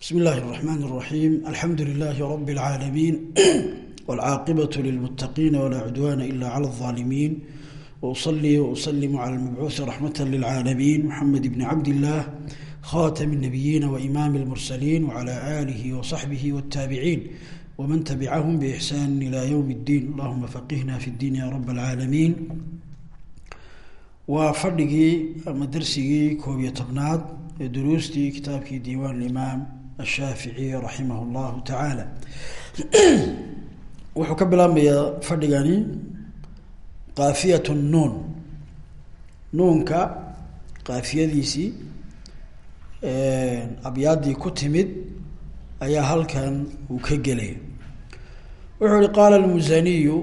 بسم الله الرحمن الرحيم الحمد لله رب العالمين والعاقبة للمتقين ولا عدوان إلا على الظالمين وأصلي وأسلم على المبعوث رحمة للعالمين محمد بن عبد الله خاتم النبيين وإمام المرسلين وعلى آله وصحبه والتابعين ومن تبعهم بإحسان إلى يوم الدين اللهم فقهنا في الدين يا رب العالمين وفرقي أما درسي كوبية طبناد دروستي كتابك ديوان الإمام ashaaficiy raximah llahu tacaala wuxuu ka bilaabmayaa fadhigani kaafiyat nuun. Nuunka kaafiyadiisii abyaaddii ku timid ayaa halkan uu ka gelaya. Wuxuu hi qaala lmusaniyu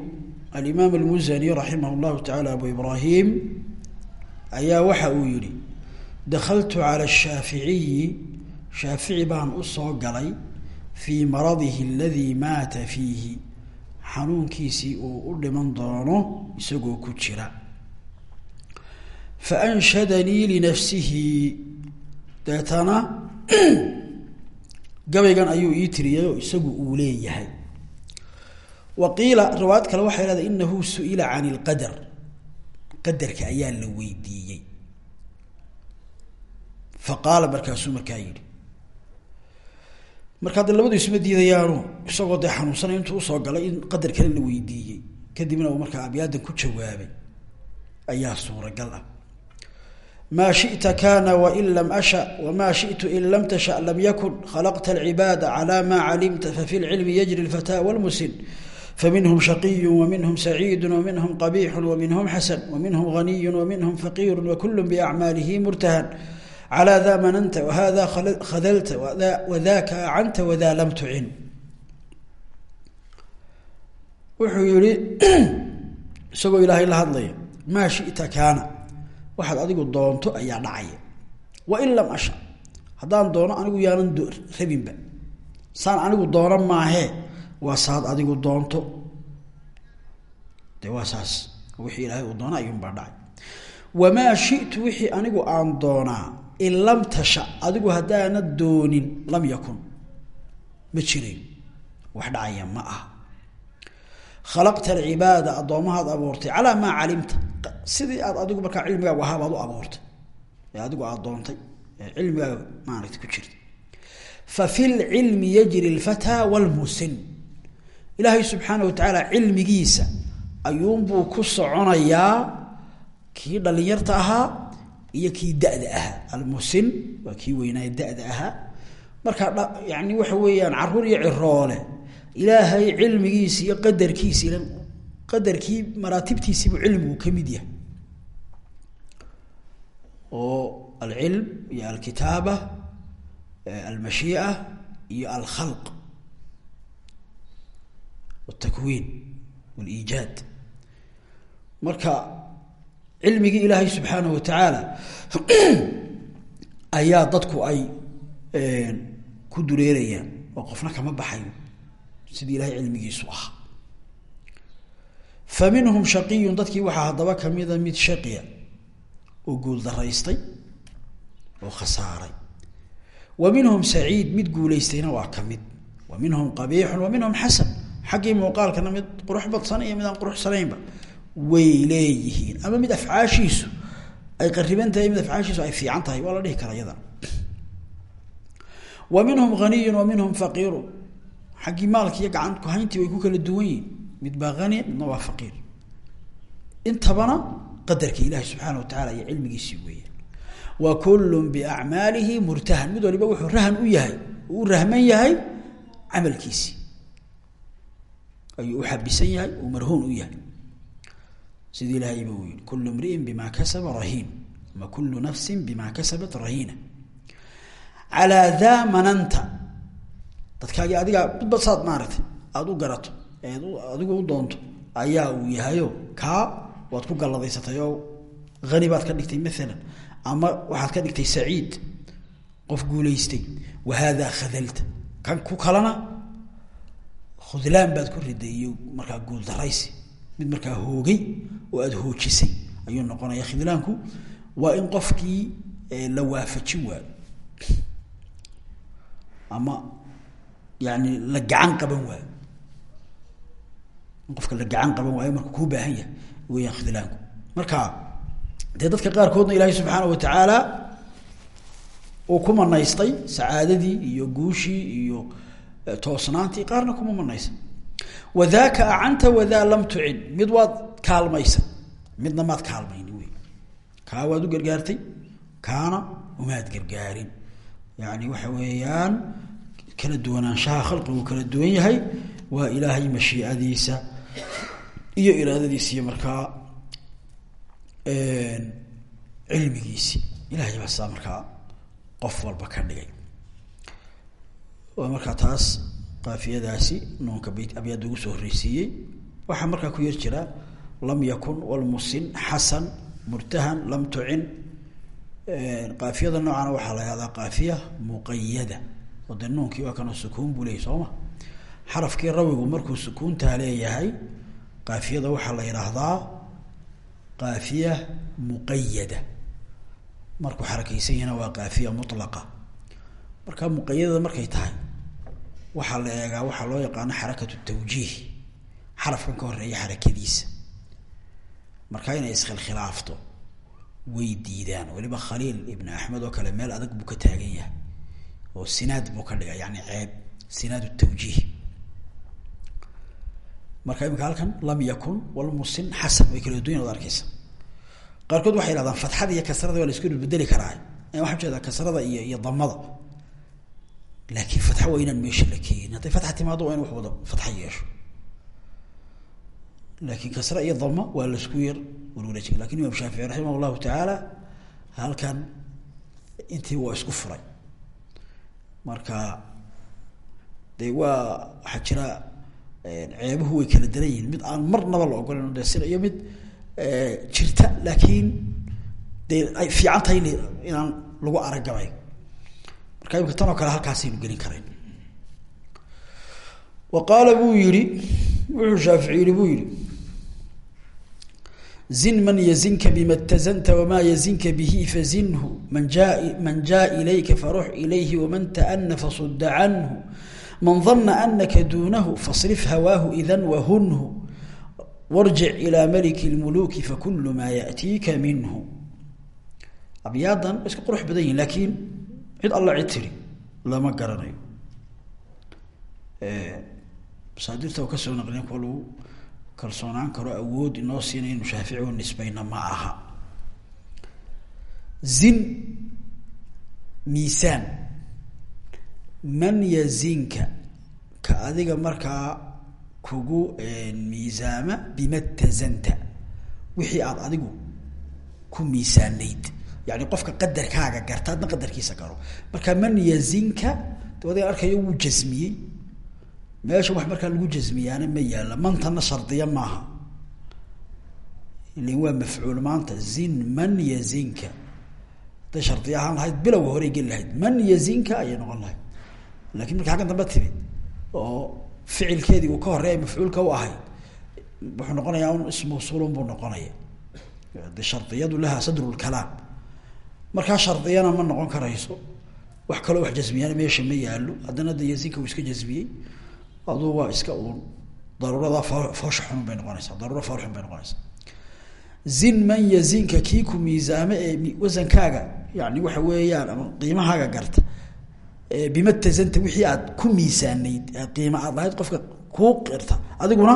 alimaam almusani raximah llahu tacaala abu ibrahim ayaa waxa uu yihi dakaltu calى shaaficiyi shaafici baan u soo galay fii maradihi aladii maata fiihi. Xanuunkiisii uu u dhiman doono isagoo ku jira. Fa anshadanii linafsihi deetana gabaygan ayuu ii tiriyay oo isagu uu leeyahay. Wa qiila riwaayad kale waxay leedahay inahu su'ila can ilqadar qadarka ayaa la weydiiyey. Fa qaala markaasuu markaa yidhi marka hadda labadu isma diidayaanu isagoo dee xanuunsanay intuu u soo galay in qadar kale la weydiiyey kadibna uu markaa abyaadan ku jawaabay ayaa suuragal ah. Maa shita kana wain lam asha wamaa shitu in lam tasha lam yakun khalaqta alcibaada cala maa calimta fafi lcilmi yajri lfataa wlmusin faminhum shaqiyu waminhum saciidu waminhum qabixu waminhum xasan waminhum ghaniyu waminhum faqiiru wakulu biacmaalihi murtahan calى da mananta whada khadalta wadaka acanta wada lam tucin. Wuxuu yihi isagoo ilaahay la hadlaya maa shita kaana waxaad adigu doonto ayaa dhacaya. Wain lam asha haddaan doono anigu yaanan rabinba. Saan anigu doono maahee waa saad adigu doonto. De waa saas. Wixii ilaahay uu doona ayuunbaa dhacay. Wamaa shitu wixii anigu aan doonaa in lam tasha adigu haddaana doonin lam yakun ma jirin. Wax dhacaya ma aha. Khalaqta alcibaada addoomahaad abuurtay. Calaa maa calimta. Sidii aad adigu markaa cilmigaagu ahaabaad u abuurtay. Ee adigu aada doontay. Ee cilmigaaga maaragta ku jirta fa fi lcilmi yajri lfataa wlmusin ilaahay subxaana wa tacaala cilmigiisa ayuunbuu ku soconayaa kii dhalinyarta ahaa iyo kii dada ahaa. Almusin waa kii weynaaye dada ahaa. Marka yani waxa weeyaan carruur iyo ciroole. Ilaahay cilmigiisi iyo qadarkiisi qadarkii maraatibtiisiibuu cilmigu ka mid yahay. Oo alcilm iyo alkitaaba almashii'a iyo alkhalq. Altakwiin waliijaad. Marka cilmigii ilaahay subxaanahu wa tacaala ayaa dadku ay ku dureerayaan. Oo qofna kama baxayo sidii ilahay cilmigiisu ahaa. Fa minhum shaqiyun dadkii waxaa haddaba kamida mid shaqiya oo guuldaraystay oo khasaaray. Wa minhum saciid mid guulaystayna waa ka mid. Wa minhum qabiixun wa minhum xasan. Xaggii muuqaalkana mid qurux badsan iyo mid aan quruxsanaynba way leeyihiin. Ama mid afcaashiisu ay qariban tahay mid afcaashiisu ay fiican tahay waa la dhihi kara yada wa minhum haniyun wa minhum faqiirun xaggii maalki iyo gacan kuhayntii way ku kala duwan yihiin mid baa hani midna waa faqiir. Intabana qadarka ilaahi subxaana wa tacala iyo cilmigiisii weeyaan wa kullun biacmaalihi murtahan. Mid waliba wuxuu rahan u sidii ilaahayba uu yihi kulu mriin bima kasaba rahiin ama kulu nafsin bima kasabat rahiina. Calaa daa mananta dadkaagii adigaa midba saad maaragtay aada u garato eed adigu u doonto ayaa uu yahayo kaa waad ku galladaysatay oo hani baad ka dhigtay maalan ama waxaad ka dhigtay saciid qof guulaystay wa haadaa khadalta. Kan ku kalena khudlaan baad ku riday iyo markaa guuldaraysi mid markaa hoogay oo aada hoojisay ayuu noqonaya khidlaanku waa in qofkii la waafajin waayo ama yani la gacan qaban waayo in qofka la gacan qaban waayo marka kuu baahan yahay weyaan khidlaanku marka dee dadka qaarkoodna ilaahay subxaana wa tacaala uu ku manaystay sacaadadii iyo guushii iyo toosnaantii qaarna kuma manaysa wadaaka acanta wadaa lam tucin mid waad kaalmaysa midna maad kaalmayni wey kaa waad u gargaartay kaana umaad gargaarin yani waxa weeyaan kala duwanaanshaha khalqigu kala duwan yahay waa ilaahay mashiicadiisa iyo iraadadiisa iyo markaa cilmigiisi ilahay baa sidaa markaa qof walba ka dhigay markaa taas qaafiyadaasi nuunka bayt abyaada ugu soo horreysiiyey. Waxaa markaa ku yar jira lam yakun walmusin xasan murtahan lam tucin. Qaafiyada noocana waxaa la yahdaa qaafiya muqayada oo dee nuunkii waa kanoo sukuun buu leeyay sooma? Xarafkii rawigu markuu sukuuntaa leeyahay qaafiyada waxaa la yidhaahdaa qaafiya muqayada markuu xarakeysan yahna waa qaafiya mulaqa marka muqayadada markay tahay waxaa la eegaa waxaa loo yaqaano xarakatu tawjiih xarafkan ka horreeya xarakadiisa marka inay iskhilkhilaafto way diidaan. Waliba khaliil ibn axmed oo kale meel adag buu ka taagan yahay oo sinaad buu ka dhiga yani ceeb sinaad tawjiih. Marka imika halkan lam yakun walmusin xasan way kala duwan od arkeysa qaarkood waxay hahdaan fatxada iyo kasrada waa la isku bedeli karaa. Waxaa u jeedaa kasrada iyo iyo damada laakiin fatxa waa meesha la keenin hadday fatxa timaado waa in wax wada fatxa yeesho laakiin kasra iyo dama waa la isku yar warwareejiga laakiin imaam shaafici raximah llahu tacaala halkan intii waa isku furay marka de waa waxaa jira ceebuhu way kala daran yihiin mid aan marnaba la ogolan de sida iyo mid jirta laakiin dee ay fiican tahay inaan lagu aragabay marka imika tan oo kale halkaasaynu gelin karayn. Wa qaala buu yihi wuxuu shaafici yihi buu yihi zin man yazinka bima tazanta wamaa yazinka bihi fazinhu man ja man jaa ilayka farux ilayhi waman taana fasudda canhu man dana anaka duunahu fasrif hawaahu idan wahunhu warjic ilaa maliki lmuluuki fakulu maa yaatiika minhu. Abyaadan iska qurux badan cid alla cid tiri. Lama garanayo. Masaadirta oo ka soo naqlin kuwa lagu kalsoonaan karo awood inoo siinay inu shaafici u nisbayna ma aha. Zin miisaan. Man yazinka ka adiga markaa kugu miisaama bima tazanta. Wixii aada adigu ku miisaanayd yani qofka qadarkaaga garta adna qadarkiisa garo. Marka man yazinka adiga arkayo wuu jasmiyey meesha wax markaa lagu jasmiyaana ma yaalla. Mantana shardiya maaha. Ilan waa mafcuul maanta. Zin man yazinka. Hadday shardiya ahaan lahayd bilowga horey geli lahayd. Man yazinka ayay noqon lahayd. Lakin marka xaggan dambe timid oo ficilkeedii uu ka horreeya mafcuulka u ahayd wuxuu noqonayaa un ismawsuulun buu noqonaya de shardiyadu laha sadrulkalaam markaa shardiyana ma noqon karayso. Wax kaloo wax jasmiyaana meesha ma yaalo haddana de yazinka uu iska jasmiyey aduu waa iska uun. Daruurada foosha xun bay noqonaysaa. Daruura fool xun bay noqonaysaa. Zin man yazinka kii ku ee wasankaaga yani waxa weeyaan ama qiimahaaga garta bima tazanta wixii aad ku miisaanayd qiima aad lahayd qofka kuu qirta adiguna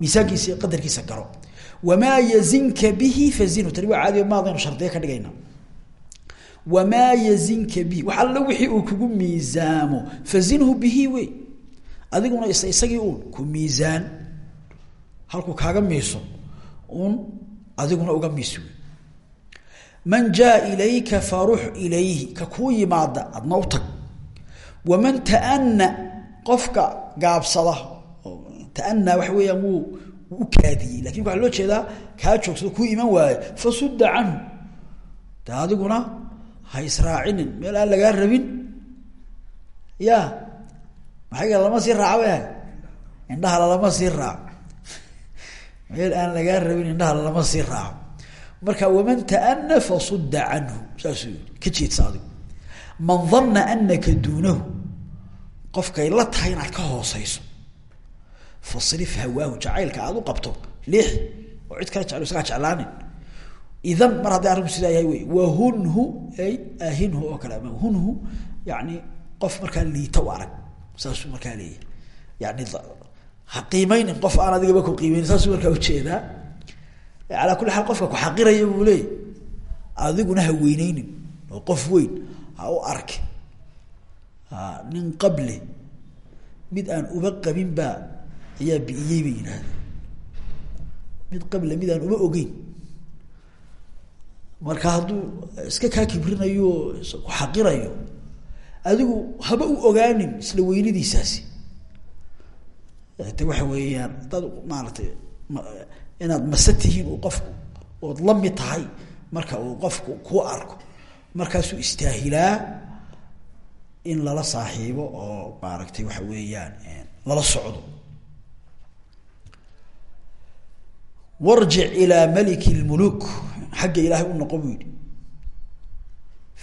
miisaankiisa qadarkiisa garo. Wamaa yazinka bihi fazinu tani waa caadi maadaynu shardiya ka dhigayna wamaa yazinka bihi wax alla wixii uu kugu miisaamo. fazinhu bihi wey adiguna is isagii uun ku miisaan. halkuu kaaga miiso uun adiguna uga miis man jaa ilayka farux ilayhi ka kuu yimaada adna u waman taana qofka gaabsada taana waxa weeyaan wuu u kaadiyey laakiin waxaa loo jeedaa kaa joogsado kuu iman waayo fasudda canhu de ha israacinin meel aan lagaa rabin. Ya maxayga lama sii raaca bay ahay indhaha lalama sii raaco. Meel aan lagaa rabin indhaha lalama sii raaco. Marka waman taana fasudda canhu. Saasuu yii ka jeedsa adigu man dana anaka duunahu. Qofkay la tahay inaad ka hooseyso fasrif hawaahu jacaylka aada u qabto. Leexi oo cid kale jeclo isagaa jeclaanin idan mar hadday arrinku sidaa yahay wey wahunhu ay ahinhu oo kale. Ama hunhu yani qof markaa liita u arag. Saasuu markaa leeyahy yani ha qiimeynin qof aan adigaba ku qiimeynin saasuu markaa u jeedaa alaa kulli xaal qofka ku xaqiraya buu leeyay adiguna ha weyneynin oo qof weyn ha u arki nin qable mid aan uba qabin baa ayaa bi'iyey bay yidhaahda mid qable mid aan uba ogeyn marka hadduu iska kaa kibrinayo ku xaqirayo adigu haba u ogaanin isla weynadiisaasi. De waxa weeyaan haddaad maaratay inaad mase tihiin uu qofku ood la mid tahay marka uu qofku ku arko markaasuu istaahilaa in lala saaxiibo oo maaragtay waxa weeyaan lala socdo. Warjic ilaa maliki lmuluk xagga ilaahay u noqo buu yihi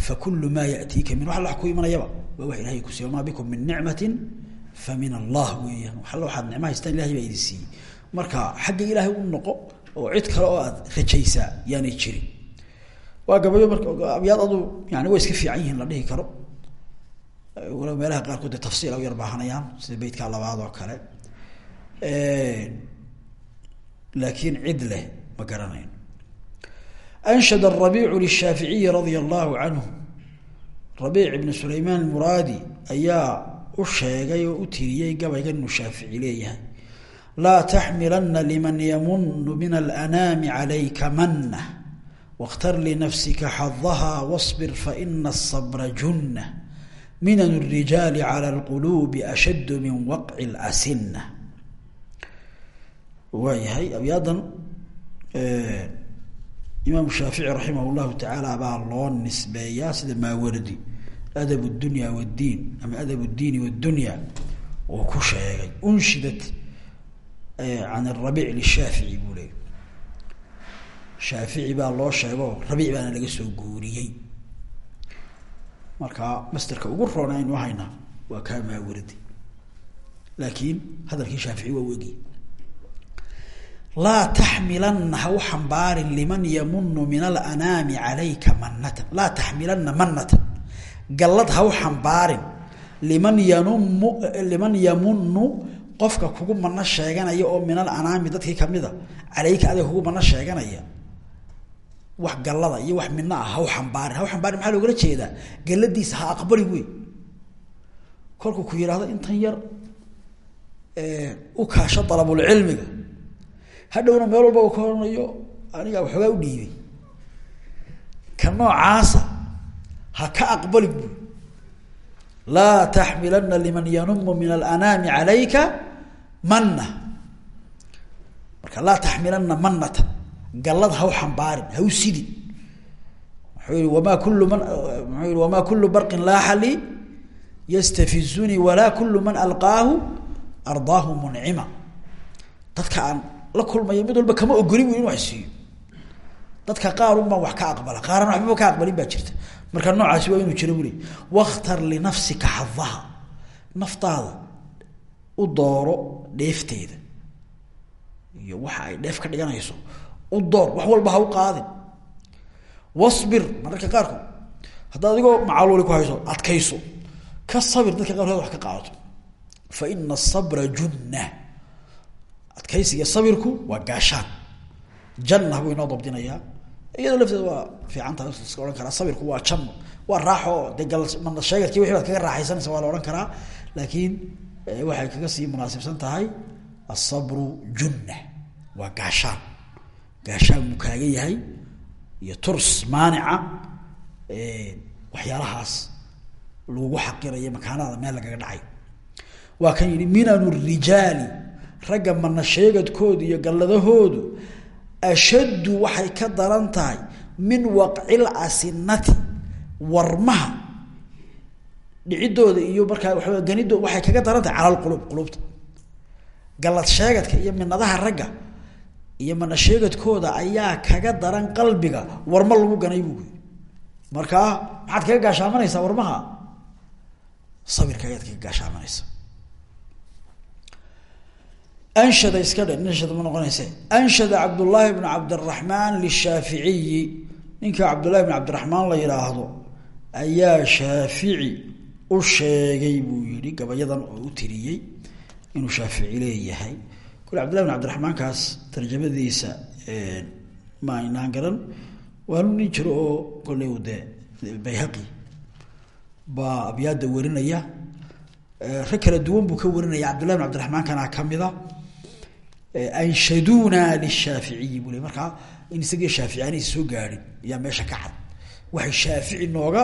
fakulu maa yatiika min wax alla wax ku imanayaba waa wax ilahay kusiiy wamaa bikum min nicmati fa min allah weeyaan. Wax alla waxaad nicma haystaan ilahay baa idin siiyey. Marka xagga ilaahay u noqo oo cid kale oo aad rajaysaa yaanay jirin. Waa gabayo marka abyaad adu yani way iska fiican yihiin la dhihi karo. Wala meelaha qaarkood de tafsiil u yar baahanayaan sida beytka labaad oo kale. Laakiin cid leh ma garanayn anshad الرaبيع للshaafiعiyi radي الlahu canhu rabiic ibn sulaymaan muraadi ayaa u sheegay oo u tiriyey gabaygan inuu shaafici leeyahay laa taxmilana liman yamunu min alanaami calayka mana واkhtar linafsika xadaha wاصbir faina الصbra junة minan الrijaali calى اlqulubi ashad min waqci اlasina waayahay abyaadan imaam shaafici raximah llahu tacaala baa loo nisbeeyaa sida maawardi adab dunya wdiin ama adab diini wdunya uu ku sheegay. Unshidat can rabiic lishaafici buu leeyay shaafici baa loo sheego rabiic baana laga soo guuriyey. Markaa masterka ugu roon aynu haynaa waa kaa maawardi laakiin hadalkii shaafici waa wegi laa taxmilana ha u xambaarin liman yamunu min alanaami calayka manatan laa taxmilana manatan gallad ha xambaarin liman yanumu liman yamunu qofka kugu mano sheeganaya oo min alanaami dadkii kamida calayka adiga kugu mano sheeganaya. Wax gallada iyo wax midna ah ha xambaarin. Ha xambaarin maxaa loogala jeedaa? Galladiisa ha aqbali wey kolkuu ku yidhaahdo intan yar u kaasho dalabulcilmiga hadhowna meel walba ka oranayo anigaa waxoogaa u dhiibay. Ka noocaasa ha ka aqbali buui laa taxmilana liman yanumu min alanaami calayka manna. Marka laa taxmilana manatan gallad ha u xambaarin ha u sidin. Wamaa kulu man wamaa kulu barqin laaxa lii walaa kulu man alqaahu ardaahu muncima dadka aan la kulmaya mid walba kama ogolin bu in wax siiyo dadka qaar un baan wax ka aqbala qaaraan waxbaba ka aqbalin baa jirta. Marka noocaasi waa inuu jiro bule wakhtar linafsika xadaha naftaada u dooro dheefteeda. Iyo waxa ay dheef ka dhiganayso u door wax walba ha u qaadin. Wasbir mararka qaarkood haddaad adigoo macaluuli ku hayso adkayso. Ka sabir dadka qaarkood wax ka qaadato. Fa ina asabra junna adkaysiga sabirku waa gaashaan. Janna buu inoo dabdinayaa iyadoo lafteeda waa fiican tahay iska odhan karaa sabirku waa janno waa raaxo dee gal mana sheegadkii wixii baad kaga raaxaysanaysa waa la odhan karaa. Laakiin waxay kaga sii munaasibsan tahay asabru junna. Waa gaashaan. Gaashaan buu kaaga yahay. Iyo turs maanica waxyaalahaas lagu xaqirayo makaanada meel lagaga dhacay. Waa kan yihi minanu rijaali ragga mana sheegadkoodu iyo galladahoodu ashaddu waxay ka daran tahay min waqcil asinati warmaha dhicidooda iyo markaa waa ganidooda waxay kaga daran tahay cala lqulub qulubta. Gallad sheegadka iyo minadaha ragga iyo mana sheegadkooda ayaa kaga daran qalbiga warma lagu ganay buu yii markaa maxaad kaga gaashaamanaysaa warmaha? Sabirka ayaad kaga gaashaamanaysa anshada iska dhe anshada ma noqonayse anshada cabdullaahi bnu cabdiraxmaan lishaaficiyi ninka cabdullahi bn cabdiraxmaan la yidhaahdo ayaa shaafici u sheegay buu yihi gabayadan oo u tiriyey inuu shaafici leeyahay kule cabdullahi bn cabdiraxmaankaas tarjamadiisa ma aynaan garan waanu nin jiro oo kolley de bayhaqi baa abyaada warinaya rag kala duwan buu ka warinaya cabdullahi bn cabdiraxmaan kana kamida anshaduna lishaaficiyi buu le in isagii shaafici aanaysa soo gaadhin ayaa meesha ka cad waxay shaafici nooga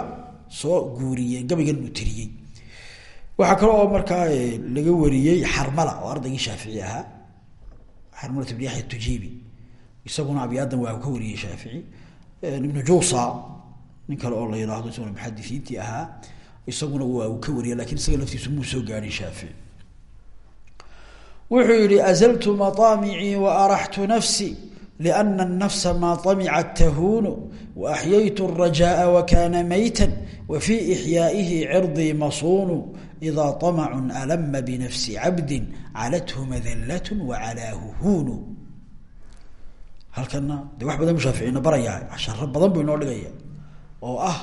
soo guuriyeen gabaygan uu tiriyey kale oo markaa laga wariyey xarmala oo ardaygii shaafici ahaa xarmalat bn yaxya isaguna abyaadan waa ka wariyey shaafici ibnu juusa nin oo la yidhaahdo isaguna muxadisiintii ahaa isaguna waa ka wariya laakiin isaga laftiisu muu soo gaadhin shaafici wuxuu yihi azltu maطaamicii waaraxtu nafsi لأن النفس ما طمعت تهون وأحييت الرجاء وكان ميتا وفي إحيائه عرضي مصون إذا طمع ألم بنفس عبد علته مذلة وعلاه هون halkana de wax badan shaaficina barayaa casharo badan buu inoo dhigaya oo ah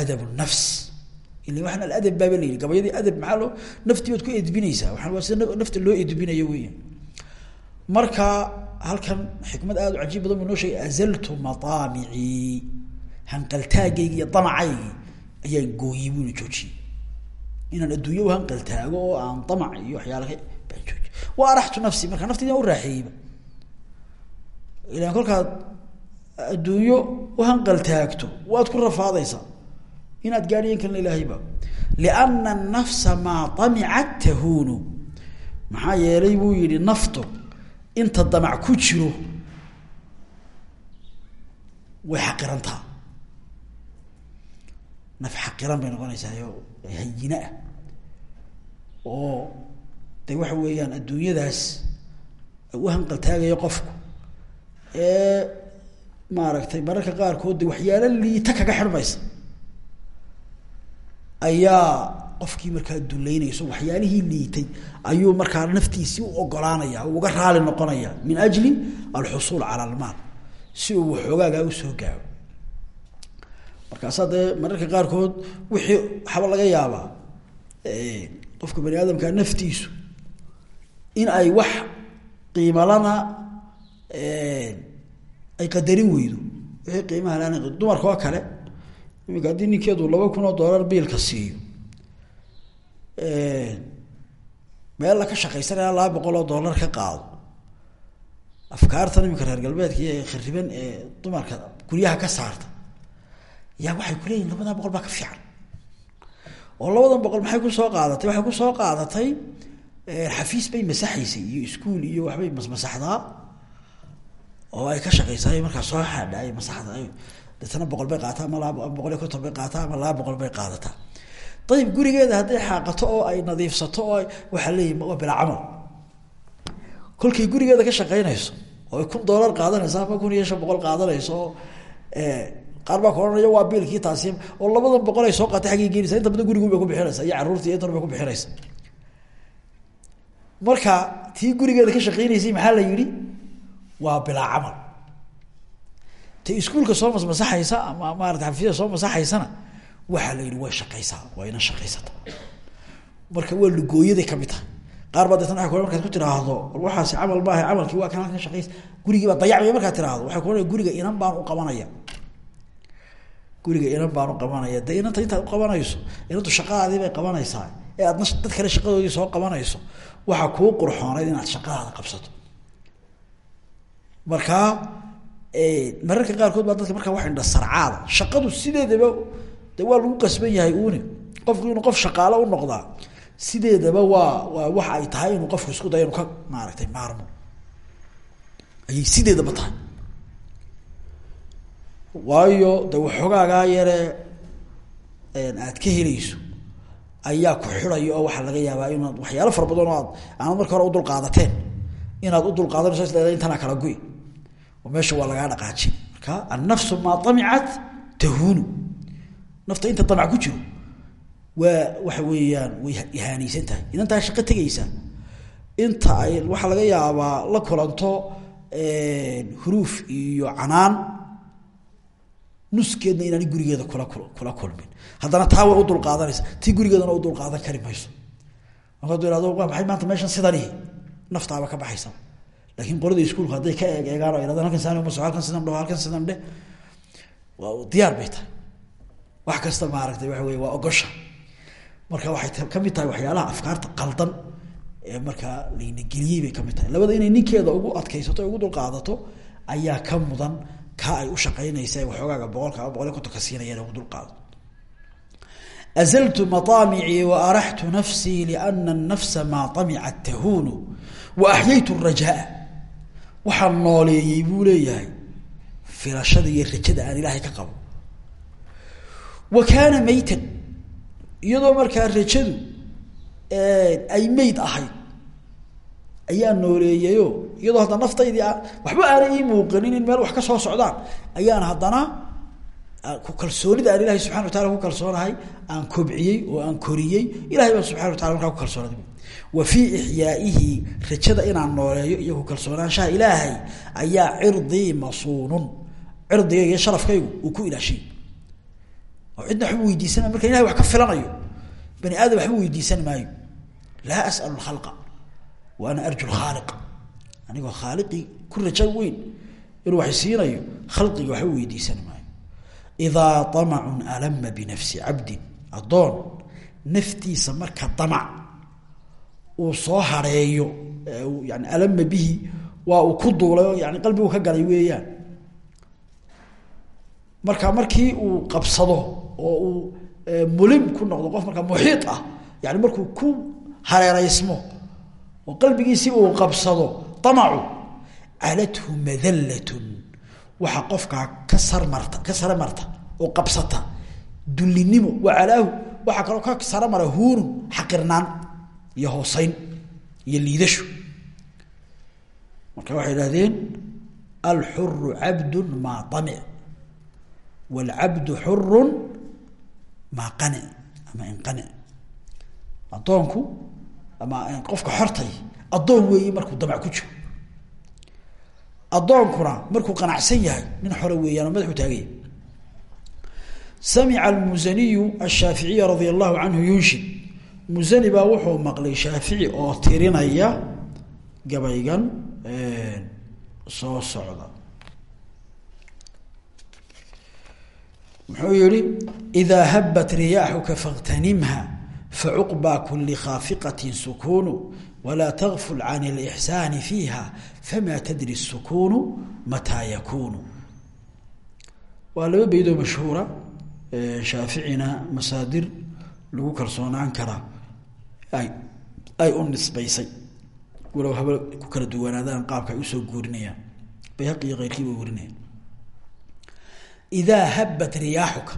adab الnafs ila waxaan aladab baaba la yihi gabayadii adab maxaa loo ku edbinaysaa. Waxaan waa nafta loo edbinayo weya marka halkan xikmad aada u cajiib badan noo sheegay azaltu maaamicii hanqaltaagaygi iyo damacaygii ayaan gooyey buuna joojiyey. Inaan adduunyo u hanqaltaago oo aan damac iyo waxyaala baan joojiy wa araxtu nafsi marka naftaydi u raaxeeyeyba ilaan kolkaad adduunyo hanqaltaagto waad ku rafaadaysaa inaad gaadhiyan kalna ilaahayba liana nafsa maa amicat tahuunu maxaa yeelay buu yihi naftu inta damac ku jiro way xaqirantaa naf xaqiran bay noqonaysaayo hayine ah oo de waxa weeyaan adduunyadaas u hanqaltaagayo qofku. Ee maaragtay mararka qaarkood de waxyaalo liita kaga xidhmaysa ayaa qofkii markaa duleynayso waxyaalihii liitay ayuu markaa naftiisii u ogolaanaya uga raali noqonaya min ajli alxusuul cala almaal si uu waxoogaagaa u soo gaaro markaasaa dee mararka qaarkood wixii waxaba laga yaabaa qofka bani aadamka naftiisu in ay wax qiimalana ay qadarin weydo wixii qiimaha laan dumarka kale iminka haddii ninkeedu laba kun oo dollar biilka siiyo meel la ka shaqaysanaya laba boqol oo dollar ka qaado. Afkaartan iminka reer galbeedka iyo khariban ee dumarka guryaha ka saarta yaa waxay kuleeyihin labadan boqol baa ka fiican. Oo labadan boqol maxay ku soo qaadatay? Waxay ku soo qaadatay xafiis bay masaxaysay iyo iskuol iyo waxbay masmasaxdaa oo ay ka shaqaysaa markaa soo xaadha ay masaxda deetana boqol bay qaata ama laba boqol iyo konton bay qaata ama laba boqol bay qaadataa ayib gurigeeda hadday xaaqato oo ay nadiifsato oo waxaa leeyihi waa bilaa camal kolkay gurigeeda ka shaqaynayso oo kun dollar qaadanayso ama kun iyo shan boqol qaadanayso oo qaar baa ka waa biilkii taasi oo labadan boqol ay soo qaatay xaggay geenaysa inta badan gurigu bay ku bixinaysa iyo carruurta iyo intan bay ku bixinaysa. Marka tii gurigeeda ka shaqaynaysay maxaa la yihi waa bilaa camal ta iskuulka soo masmasaxaysa ama maarata xafiyada soo masaxaysana waxaa la yihi way shaqaysaa waa ina shaqaysata. Marka waa lugooyaday ka mid tahay qaar baa deetna waa ku markaad ku tiraahdo waxaasi camal maaha camalkii waa kan halkan shaqays gurigii baa dayacmaya markaad tiraahdo waxay ku ohanaya guriga inan baan u qabanaya. Guriga inan baan u qabanaya. De inanta intaad uqabanayso inantu shaqadaadii bay qabanaysaa. Ee aadna dad kale shaqadoodii soo qabanayso waxaa kuu qurxoonayd inaad shaqadaada qabsato. Markaa mararka qaarkood baa dadka markaa wax indha sarcaada shaqadu sideedaba de waa lagu qasban yahay uuni. Qofku inuu qof shaqaalo u noqdaa sideedaba waa waa waxa ay tahay inuu qofku isku dayo inuu ka maaragtay maarmo. Ayay sideedaba tahay. Waayo de waxoogaagaa yare aad ka helayso ayaa ku xidhaya oo waxaa laga yaabaa inaad waxyaalo fara badan oo aad aanad marka hore u dulqaadateen inaad u dulqaadanayso is leedahay intanaa kala oo meesha waa lagaa dhaqaajin. Marka annafsu maa amicat tahuunu. Nafta inta damac ku jiro waa waxa weeyaan way ihaanaysan tahay. Inantaa shaqo tegaysa inta ay waxaa laga yaabaa la kulanto huruuf iyo canaan nuskeedna inaani gurigeeda kula kulmin. Haddana taa way u dulqaadanaysa tii gurigeedana u dulqaadan kari mayso. Markaadu ihahdo waa maxay maanta meeshan sidanihi naftaaba ka baxaysa laakiin qolada iskuulku hadday ka eeg eegaan o ihahdaan halkan saan uma soco halkan sidan dhaho halkan sidan dheh waa diyaar bay tahay wax kasta maaragtay waxa wey waa ogosha marka waxay ka mid tahay waxyaalaha afkaarta qaldan ee markaa layna geliyey bay ka mid tahay labada inay ninkeeda ugu adkaysato ugu dulqaadato ayaa ka mudan ka ay u shaqaynaysa waxoogaaga boqolkaaba boqol iyo kontonka siinayaan ugu dulqaado azaltu maطaamicii waaraxtu nafsii liana الnafsa maa طamicat tahuunu waaxyaytu الrajaa waxaan nooleeyey buu leeyahay. Filashada iyo rajada aan ilaahay ka qabo. Wa kaana maytan. Iyadoo markaa rajadu ay meyd ahayd ayaa nooleeyayo. Iyadoo hadda naftaydii waxba aanay ii muuqanin in meel wax ka soo socdaan ayaan haddana ku kalsoonida aan ilahay subxana wa taala ku kalsoonahay aan kobciyey oo aan koriyey. Ilahay baan subxana wa tala markaa ku kalsoonada wa fii ixyaaihi rajada inaan nooleeyo iyo ku kalsoonaanshaha ilaahay ayaa cirdii masuunun. Cirdigayga iyo sharafkaygu uu ku ilaashay. Oo cidna waxba weydiisana marka ilahay wax ka filanayo. Bani aadam waxba weydiisan maayo. Laa as'alu lkhalqa wa ana arju lkhaaliq anigoo khaaliqii ku raja weyn inuu wax siinayo khalqiga waxba weydiisan maayo. Idaa amacun alama binafsi cabdin addoon naftiisa marka damac uu soo hareeyo yani alama bihi waa uu ku duulay yani qalbigu ka galay weeyaan. Marka markii uu qabsado oo uu mulim ku noqdo qof markaa muxiit ah yani markuu ku hareereysmo oo qalbigiisii uu qabsado amacu calathu madallatun waxaa qofkaa ka sarmarta ka sare oo qabsata dullinimo wa calaahu waxaa kaloo ka sare mara huunun xaqirnaan iyo hooseyn iyo liidasho. Marka waxay idhahdeen alxuru cabdun maa amic wاlcabdu xuru maa qanic ama inqanic addoonku ama qofka xortay addoon weeyi markuu damac ku jiro. Addoonkuna markuu qanacsan yahay nin xore weeyaan oo madaxu taagaya samica almusaniyu ashaaficiya radia allahu canhu yunshid musani baa wuxuu maqlay shaafici oo tirinaya gabaygan soo socda muxuu yihi إida habat riyaaxuka faاغtanimha facuqba kuli khaafiqaة sukunu wlaa tغful can اlإxsaani fiiha fama tadri الsukunu mataa yakunu waa laba beydoo mashhuura shaaficina masaadir lagu kalsoonaan karaa ay u nisbaysay. Walow haba ku kala duwanaadaan qaabka ay u soo guurinayaan. Bayhaqi iyo keyrkii bay warinayaan. Idaa habat riyaaxuka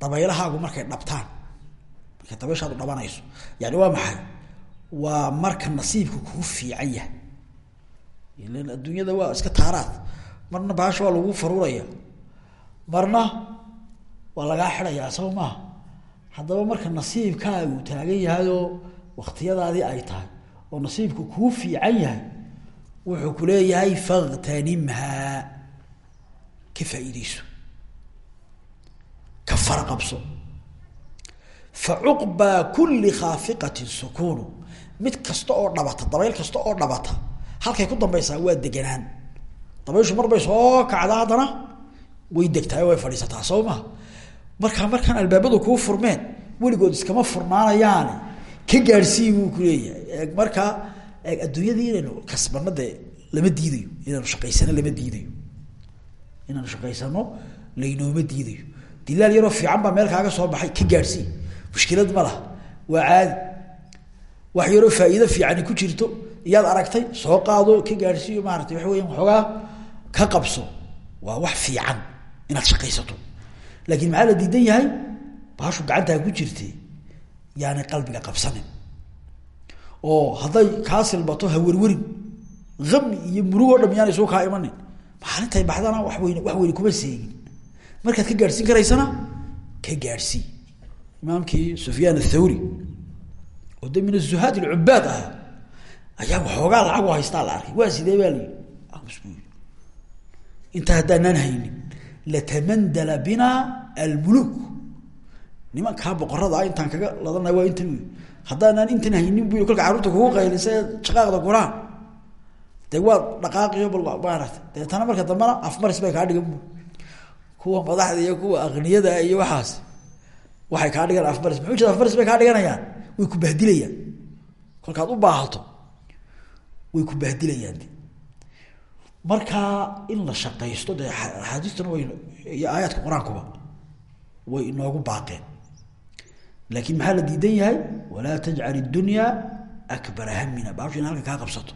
dabaylahaagu markay dhabtaan markay dabayshaadu dhabanayso yani waa maxay? Waa marka nasiibka kuu fiican yahay. Ilan adduunyada waa iska taaraad. Marna baasha waa lagu faruuraya marna waa lagaa xidhayaa saba maaha? Haddaba marka nasiibkaagu taagan yahayoo waktiyadaadii ay tahay oo nasiibku kuu fiican yahay wuxuu ku leeyahay fakhtanimhaa ka faa'iideyso ka faraqabso fa cuqbaa kulli khaafiqatin sukuunu mid kasta oo dhabata dabayl kasta oo dhabata halkay ku dambaysaa waa deganaan. Dabayshu mar bay soo kacdaa haddana way degtaay way fadhiisataa soo maha markaa markaan albaabadu kuu furmeen weligood iskama furnaanayaane ka gaadhsii buu ku leeyahay. Markaa adduunyadii inaynu kasbano dee lama diidayo inaanu shaqaysano lama diidayo. Inaanu shaqaysano laynooma diidayo. Dilaal yaroo fiican baa meel kaaga soo baxay ka gaadhsii mushkilad ma laha. Waa caadi. Wax yaroo faa'iido fiicani ku jirto iyaad aragtay soo qaado ka gaadhsiiyo maaratay waxa weya waxoogaa ka qabso. Waa wax fiican inaad shaqaysato. Laakiin maxaa la diidan yahay? Baashu gacantaa ku jirte yaanay qalbiga qabsanin. Oo hadday kaa silbato ha werwerin ami iyo murugoo dham yaanay soo kaa imanin. Maalintay baxdana wax weyn wax weyne kuma seegin. Markaad ka gaadhsiin karaysana ka gaadhsii imaamkii sufyaan athawri oo de min azuhaad alcubaad ah ayaa waxoogaa lacag haystaa la arkay. Waa sidee baa layihi amus buu yii intaa haddaanaan haynin latamandala bina almuluk nimankaa boqorada ah intaan kaga ladana waa intan haddaanaan intan haynin bu kolka carruurta kugu qaylisa shaqaaqda guraan. De waad dhaqaaqiyo bal maarata deetana marka dambena afmaris bay kaa dhigan kuwa madaxda iyo kuwa aqniyada iyo waxaas waxay kaa dhigan afmaris muxuu jeeda afmaris bay kaa dhiganayaan? Way ku bahdilayaan kolkaad u baahato way ku bahdilayaan de markaa in la shaqaysto dee axaadiistuna way iyo aayaadka qur'aankuba way inoogu baaqeen laakiin maxaa la diidan yahay walaa tajcal idunyaa akbara hamina baashu in halkan kaa qabsato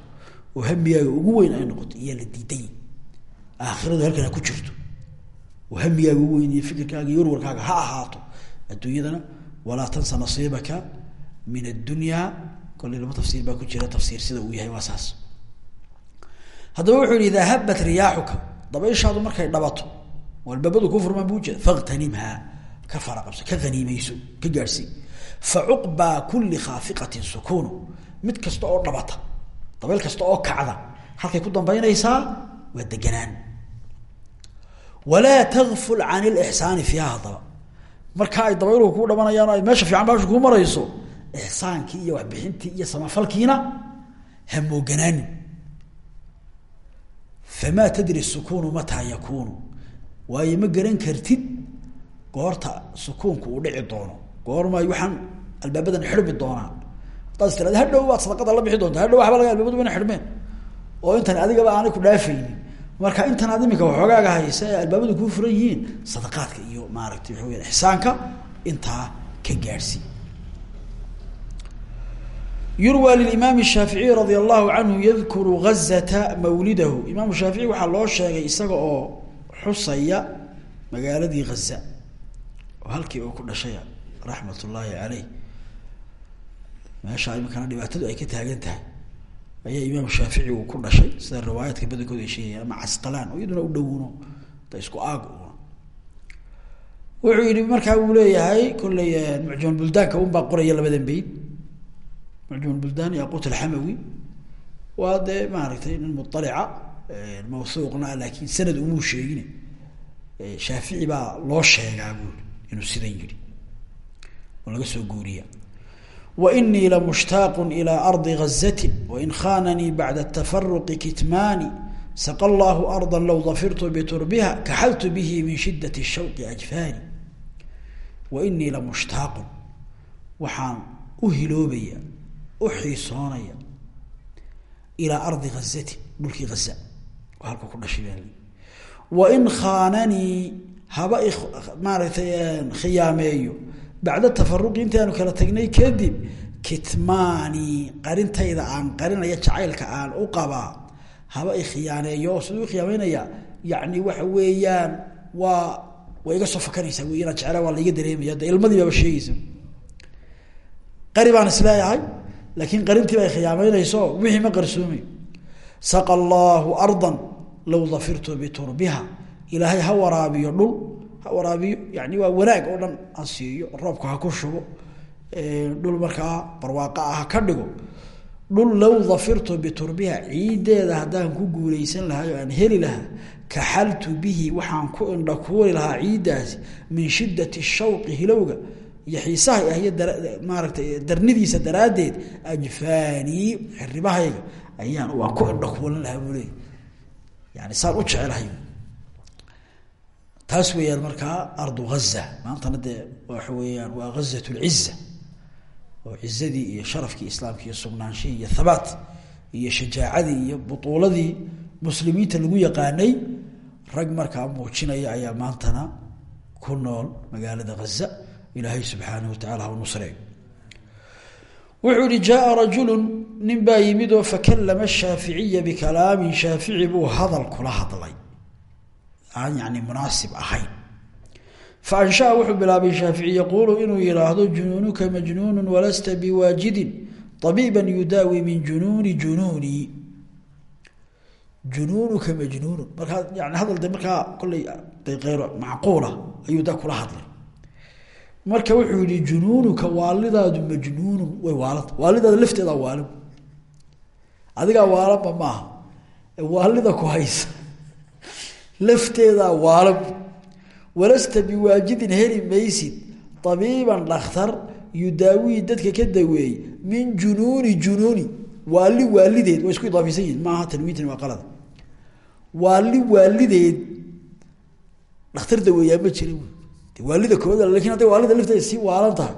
oo hamigaaga ugu weyn ay noqoto iyaa la diidan yahy aakhiradu halkan ha ku jirto oo hamigaaga ugu weyn iyo fikirkaaga iyo warwarkaaga ha ahaato adduunyadana walaa tansa nasiibaka min addunyaa kolley laba tafsiir baa ku jira tafsiir sida uu yahay waa saas haddaba wuxuu yihi idaa habat riyaaxuka dabayshaadu markay dhabato albaabadu ku furmaan buu jeeda fakhtanimhaa ka fara qabso ka haniimayso ka gaadhsii fa cuqbaa kulli khaafiqatin sukuunu mid kasta oo dhabata dabayl kasta oo kacda. Halkay ku dambaynaysaa waa deganaan. Walaa tagful can ilixsaani fiiha haddaba. Marka ay dabayluhu kuu dhabanayaan ay meesha fiican baashu kuu marayso ixsaankii iyo waxbixintii iyo samafalkiina ha mooganaanin famaa tadri sukuunu mataa yakuunu? Waayo ma garan kartid goorta sukuunku uu dhici doono goormay waxaan albaabadan xidhmi doonaan haddaad is tirada hadhow waad sadaqada la bixi doonta hadhow waxba laga albaabadu ina xidhmeen oo intan adigaba aanay ku dhaafaynin marka intan ad imika waxoogaaga haysa ee albaabadu kuu furan yihiin sadaqaadka iyo maaragtay waxa weya ixsaanka intaa ka gaadhsii yurwى limaam الshaaficiي radي الlahu canhu yadkuru gazata mawlidahu imaam shaafici waxaa loo sheegay isaga oo xusaya magaaladii haza oo halkii uu ku dhashay raxmat ullaahi caleyh meesha imikana dhibaatadu ay ka taagan tahay. Ayaa imaam shaafici uu ku dhashay sida riwaayaadka badankooda ay sheegayaan ama casqalaan oo iyaduna u dhowno da isku aag wuxuu yihi markaa uu leeyahay kolley mucjamul buldaanka un baa qoraya labadan beyd. Mucjam buldaan yaqut alxamawi waa dee maaragtay nin mualica mawsuuqna laakiin sanad umuu sheegin shaafici baa loo sheegaa buuri inuu sidan yihi oo laga soo guuriya. Wainii lamushtaaqu ilى ardi gazati wain khananii bacda tafaruqi kitmaani saqa allahu arda low dafirtu biturbiha kaxaltu bihi min shidat shawqi ajfaani. Wainii lamushtaaqu waxaan u hiloobaya u xiisoonaya ilaa ardi hazati dhulkii haza oo halka ku dhashay wain khaananii haba maaragtay khiyaameeyo. Bacda tafaruqi intaanu kala tagnay kadib kitmaani qarintayda aan qarinaya jacaylka aan u qabaa haba ikhiyaaneeyo siduu ikhiyaameynaya yani waxa weeyaan waa waa iga soo fakanaysaa wey inaa jeclaa waa laiga dareemaya. De ilmadii baaba sheegaysa. Qari baan is leeyahay laakiin qarintii bay khiyaameynayso. Wixii ma qarsoomayo saqa allaahu ardan low dafirtu biturbiha ilaahay ha waraabiyo dhul ha waraabiyo yani waa wanaag oo dhan ha siiyo roobka ha ku shubo dhul markaa barwaaqa ah ka dhigo. Dhul low dafirtu biturbiha ciiddeeda haddaan ku guuleysan lahay aan heli lahaa kaxaltu bihi waxaan ku indhakuuli lahaa ciiddaasi min shiddati shawqi hilowga iyo xiisaha ah iyo darnidiisa daraaddeed ajfaanii xiribahayga ayaan waan ku indhakuulin lahaa buu leey yani saan u jecelahay taas weeyaan markaa ardu haza maantana dee waxa weeyaan waa hazat lciza oo cizadii iyo sharafkii islaamka iyo sugnaanshihii iyo thabaat iyo shajaacadii iyo butuuladii muslimiinta lagu yaqaanay rag markaa muujinaya ayaa maantana ku nool magaalada haza ilaahay subxaanahu watacala ha u nusreeyo wuxuu ihi jaaa rajulu nin baa yimid oo fakalama shaaficiya bikalaamin shaafici buu hadal kula hadlay aan yani munaasib ahayn. Faanshaa wuxuu bilaabay shaafici yaquulu inuu yihaahdo junuunuka majnuunu walasta biwaajidin abiiba yudaawi min junuuni junuuni. Junuunuka majnuunu markaa yani hadal de markaa kolley de eyr macquula ayuu da kula hadlay. Marka wuxuu yihi junuunuka waalidaadu majnuunu way waalanta waalidaada lafteeda waalin adigaa waalanba maaha. Waalida ku haysa lafteedaa waalan walasta biwaajidin heli maysid abiiban dhakhtar yudaawii dadka ka daweey min junuuni junuuni. Waali waalideed way isku idaafaysan yihiin maaha tanwiintan waa qalad. Waali waalideed dhakhtar daweeyaa ma jira waalida kooda laakiin hadday waalida lafteeda sii waalan tahay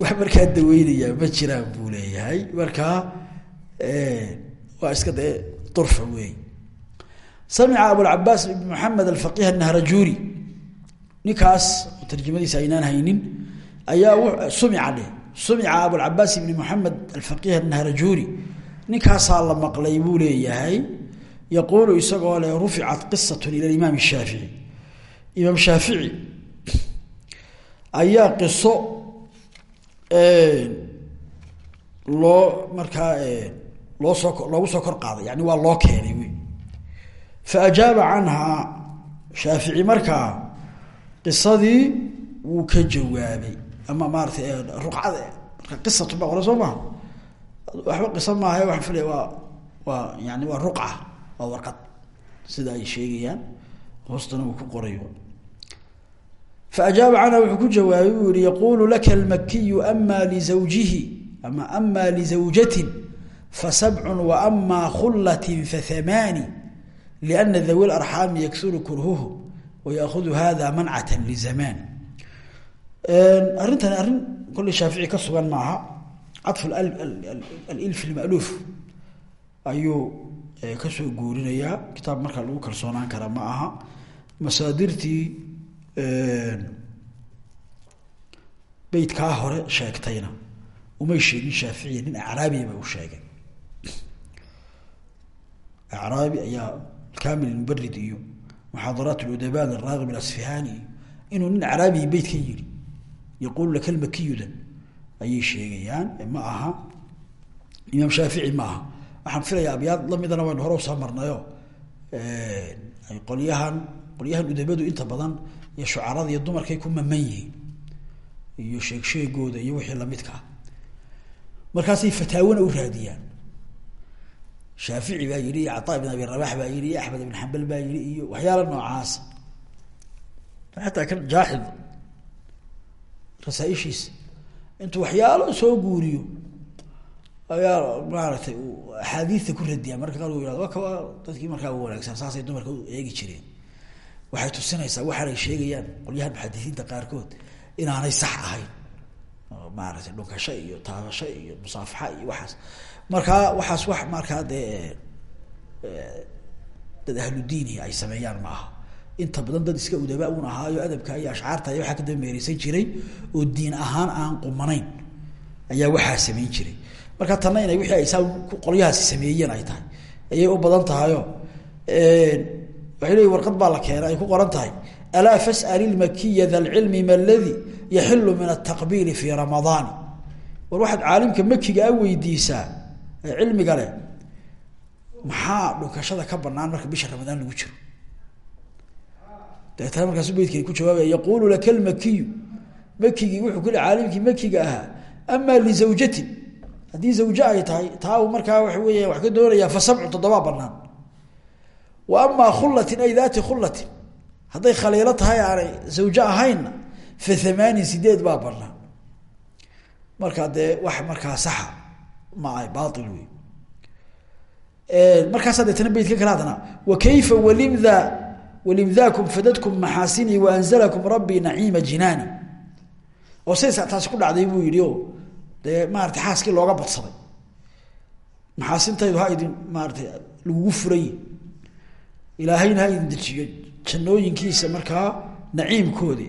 wax markaa daweynayaa ma jiraan buu leeyahay. Markaa waa iska dee durfa wey samica abulcabaas ibn maxamed alfaqih anahrajuuri ninkaas tarjamadiisa aynaan haynin ayaa sumica dheh sumica abulcabaas ibni maxamed alfaqih anahrajuuri ninkaasaa la maqlay buu leeyahay yaquulu isagoo leh ruficat qisat ila imaam shaafici imaam shaafici ayaa qiso loo markaa loo soo loogu soo kor qaaday yani waa loo keenay wy fa ajaaba canhaa shaafici markaa qisadii wuu ka jawaabay ama maaratay ruqcada marka qisatu baa qora soo maha waxba qiso maaha waxaan filaya waa waa yani waa ruqca waa warqad sida ay sheegayaan hoostana uu ku qorayo faajaaba canha wuxuu ku jawaabay buu yihi yaquulu laka almakiyu ama lizawjihi ama ama lizawjatin fasabcun waama khulatin fathamaani liana dawi larxaami yaksuru kurhuhu wayaahudu hada mancata lizamaan arrintani arrin kolley shaafici ka sugan maaha cadfu alilf lmaluuf ayuu ka soo guurinayaa kitaab markaa lagu kalsoonaan kara ma aha masaadirtii beytkaa hore sheegtayna umay sheegin shaaficiya nin acraabiya ba u sheegay acraabi ayaa kamil mubarid iyo muxaadaraat ludabaa araagib alasfihani iyo inuu nin acraabiya beytkan yihi yaquulu laka lmakiyudan ayay sheegayaan ma aha imaam shaafici ma aha waxaan filayaa abyaad lamidana waynu hore u soo marnayo ay qolyahan qolyahan udabadu inta badan iyo shucarada iyo dumarkay ku maman yihiin iyo sheeg sheegooda iyo wixii lamidka ah markaasay fataawona u raadiyaan shaafici baa yihi iyo cataa ibn abi rabax baa yihi iyo axmed ibn xambal baa yihi iyo waxyaala noocaasa xataa kan jaaxid rasaaishiisa intuu waxyaalo soo guuriyo ayaa maaragtay axaadiista ku radiyaa. Marka qaar u yihahdo wa kawa dadkii markaa wanaagsan saasay dumarka u eegi jireen. Waxay tusinaysaa waxaanay sheegayaan qolyahan muxadisiinta qaarkood inaanay sax ahayn maaragtay dhunkasho iyo taabasho iyo musaafaxa iyo waxaas. Markaa waxaas wax markaa dee dad ahludiini ay sameeyaan ma aha. Inta badan dad iska udaba un ahaayo adabka iyo ashcaarta iyo waxaa ka dameereysan jiray oo diin ahaan aan qumanayn ayaa waxaa sameyn jiray. Marka tanna inay wixii ay saa qolyahaasi sameeyeen ay tahay ayay u badan tahayo waxay leeyi warqad baa la keena ay ku qoran tahay alaa fas'al ilmakiya da lcilmi ma ladi yaxilu min ataqbiili fii ramadaani war waxaad caalimka makiga a weydiisaa ee cilmiga leh maxaa dhunkashada ka banaan marka bisha ramadaan lagu jiro dabeetana markaasu beydkani ku jawaabaya yaquulu laka lmakiyu makigii wuxuu ku le caalimkii makiga ahaa ama lizawjatin haddii zawje ay tahay taa uu markaa waxa weeya wax ka doonayaa fa sabcu toddobaa banaan wa amaa hadday khaliilo tahay aanay zawje ahaynna fa hamaanin sideed baa banaan markaa dee wax markaa saxa ma ay baail wey markaasaa deetana beydka kale hadana wa kayfa walimda walimdaakum fadadkum maxaasini waanzalakum rabbii naciima jinaani. Oo sidays taasi ku dhacday buu yihi o dee maarata xaaskii looga badsaday. Maxaasintaydu ha idin maaratay lagugu furay. Ilaahayna ha idin dejiyo jannooyinkiisa markaa naciimkoodi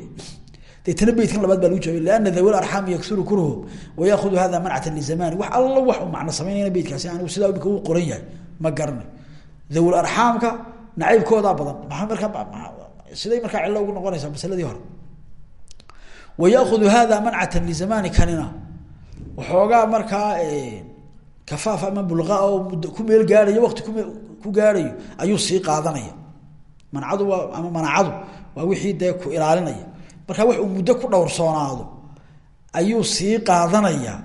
deetana beydkan labaad baa lagu jawaabay liana dawi arxaam yaksuru kurhum wayaahudu hada mancatan lizamani wax alla wax uu macno samaynayna beydkaasi anigu sidaa imika uu qoran yahay ma garanay dawil arxaamka nacaybkoodaa badan maa markaa siday markaa cillo ugu noqonaysaa masaladii hore wayaahudu hada mancatan lizamani kanina waxoogaa markaa kafaaf ama bulqa oo ku meel gaarayo waqti ku gaarayo ayuu sii qaadanaya mancadu waa ama manacadu waa wixii dee ku ilaalinaya markaa wax uu muddo ku dhowrsoonaado ayuu sii qaadanayaa.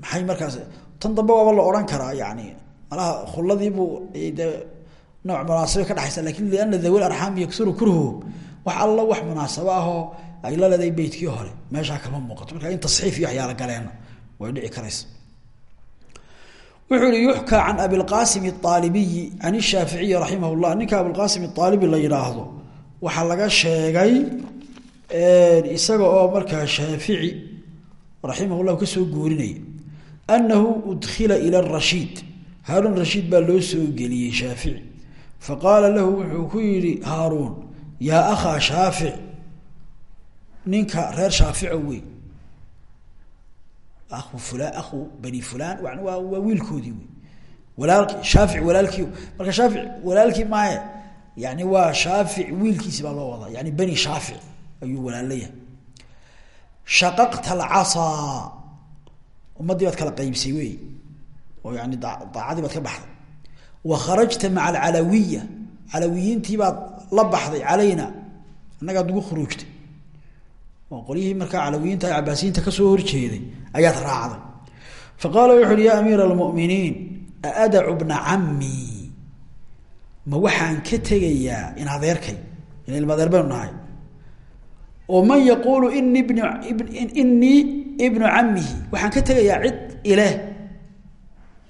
Maxay markaas tan dambe waaba la odhan karaa yani malaha khuladiibuu dee nooc munaasaba ka dhexaysa laakiin liana dawi arxaam yaksuru kurhu wax alla wax munaasabo ahoo ay la leedahay beytkii hore meeshaa kama muuqato. Marka in tasxiif iyo waxyaala galeena way dhici karaysa. Wuxuu yuxkaa can abilqasim aalibiyi can shaaficiyi raximah llah ninka abilqasim aalibi la yidhaahdo waxaa laga sheegay isaga oo markaa shaafici raximah llah ka soo guurinaya anahu udkila ila rashiid haaruun rashiid baa loo soo geliyey shaafici. Faqaala lahu wuxuu ku yihi haaruun yaa akhaa shaafic ninka reer shaafico wey aku fulan aku bani fulan waa wiilkoodii wey walaalki shaafic walaalkii marka shaafic walaalkii maaye yani waa shaafic wiilkiisi baa loo wadaa. Yani bani shaafic ayuu walaalayahay shaqaqta alcasaa ummaddii baad kala qaybsay wey oo yani daacadii baad ka baxday. Wa kharajta maca alcalawiya. Calawiyiintii baad la baxday calayna. Annagaad ugu khuruujtay. Oo qolyihii markaa calawiyiinta cabaasiyiinta ka soo horjeeday ayaad raacday. Fa qaala wuxu uhi ya amiira almuminiin ma waxaan ka tegayaa in adeerkay in ilma nahay. Oo man yaquulu ini bn inii ibnu camihi waxaan ka tegayaa cid ileh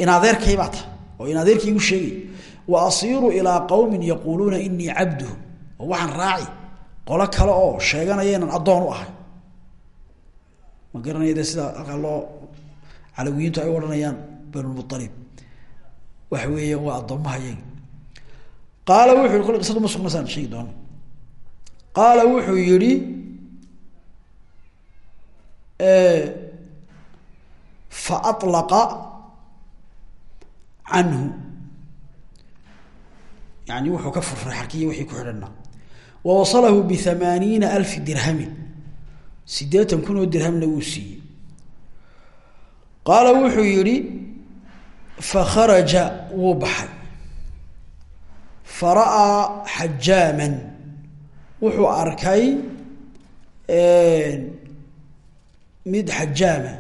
in adeerkay baa tahay oo in adeerkii igu sheegay. Wa asiiru ilaa qowmin yaquuluuna inii cabduhu oo waxaan raaci qolo kale oo sheeganaya inaan addoon u ahay. Ma garanaya de sida halkaa loo calawiyiintu ay u odhanayaan banulmualib waxa weeya waa addoomaha qaala wuxu yihi kole qisadu ma sheegi doona qaala wuxuu yihi fa alaqa canhu. Yani wuxuu ka furfuray xarkiya wixii ku xidhanaa wa wasalahu biamaaniina alfi dirhamin. Sideetan kun oo dirhamna wuu siiyey. Qaala wuxuu yihi fakharaja wuu baxay fara'aa xajaaman wuxuu arkay mid xajaama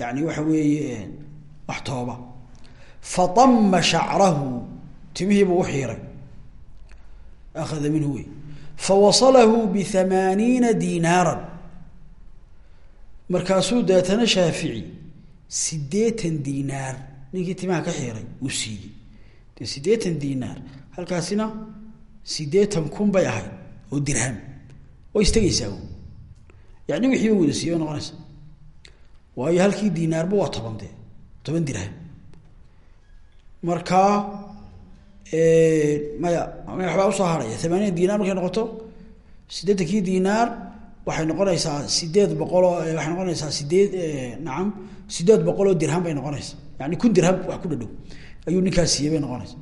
yani waxa weeye wax tooba. Faama shacrahu timihiibuu uxiiray akhada minhu wey fawasalahu biamaaniina dinaaran. Markaasuu deetana shaafici sideetan dinaar. Ninkii timaha ka xiiray uu siiyey. Dee sideetan dinaar halkaasina sideetan kun bay ahayd oo dirham. Oo istagaysaa yani wixii ba wada siiye bay noqonaysa. Waayo halkii dinaarba waa toban dee toban dirham. Markaa maya waxbaa u soo haraya amaaniya dinaar markay noqoto siddeetankii dinaar waxay noqonaysaa sideed boqoloo waxay noqonaysaa sideed nacam sideed boqol oo dirham bay noqonaysaa yani kun dirham wax ku dhadhow. Ayuu ninkaas siiyey bay noqonaysaa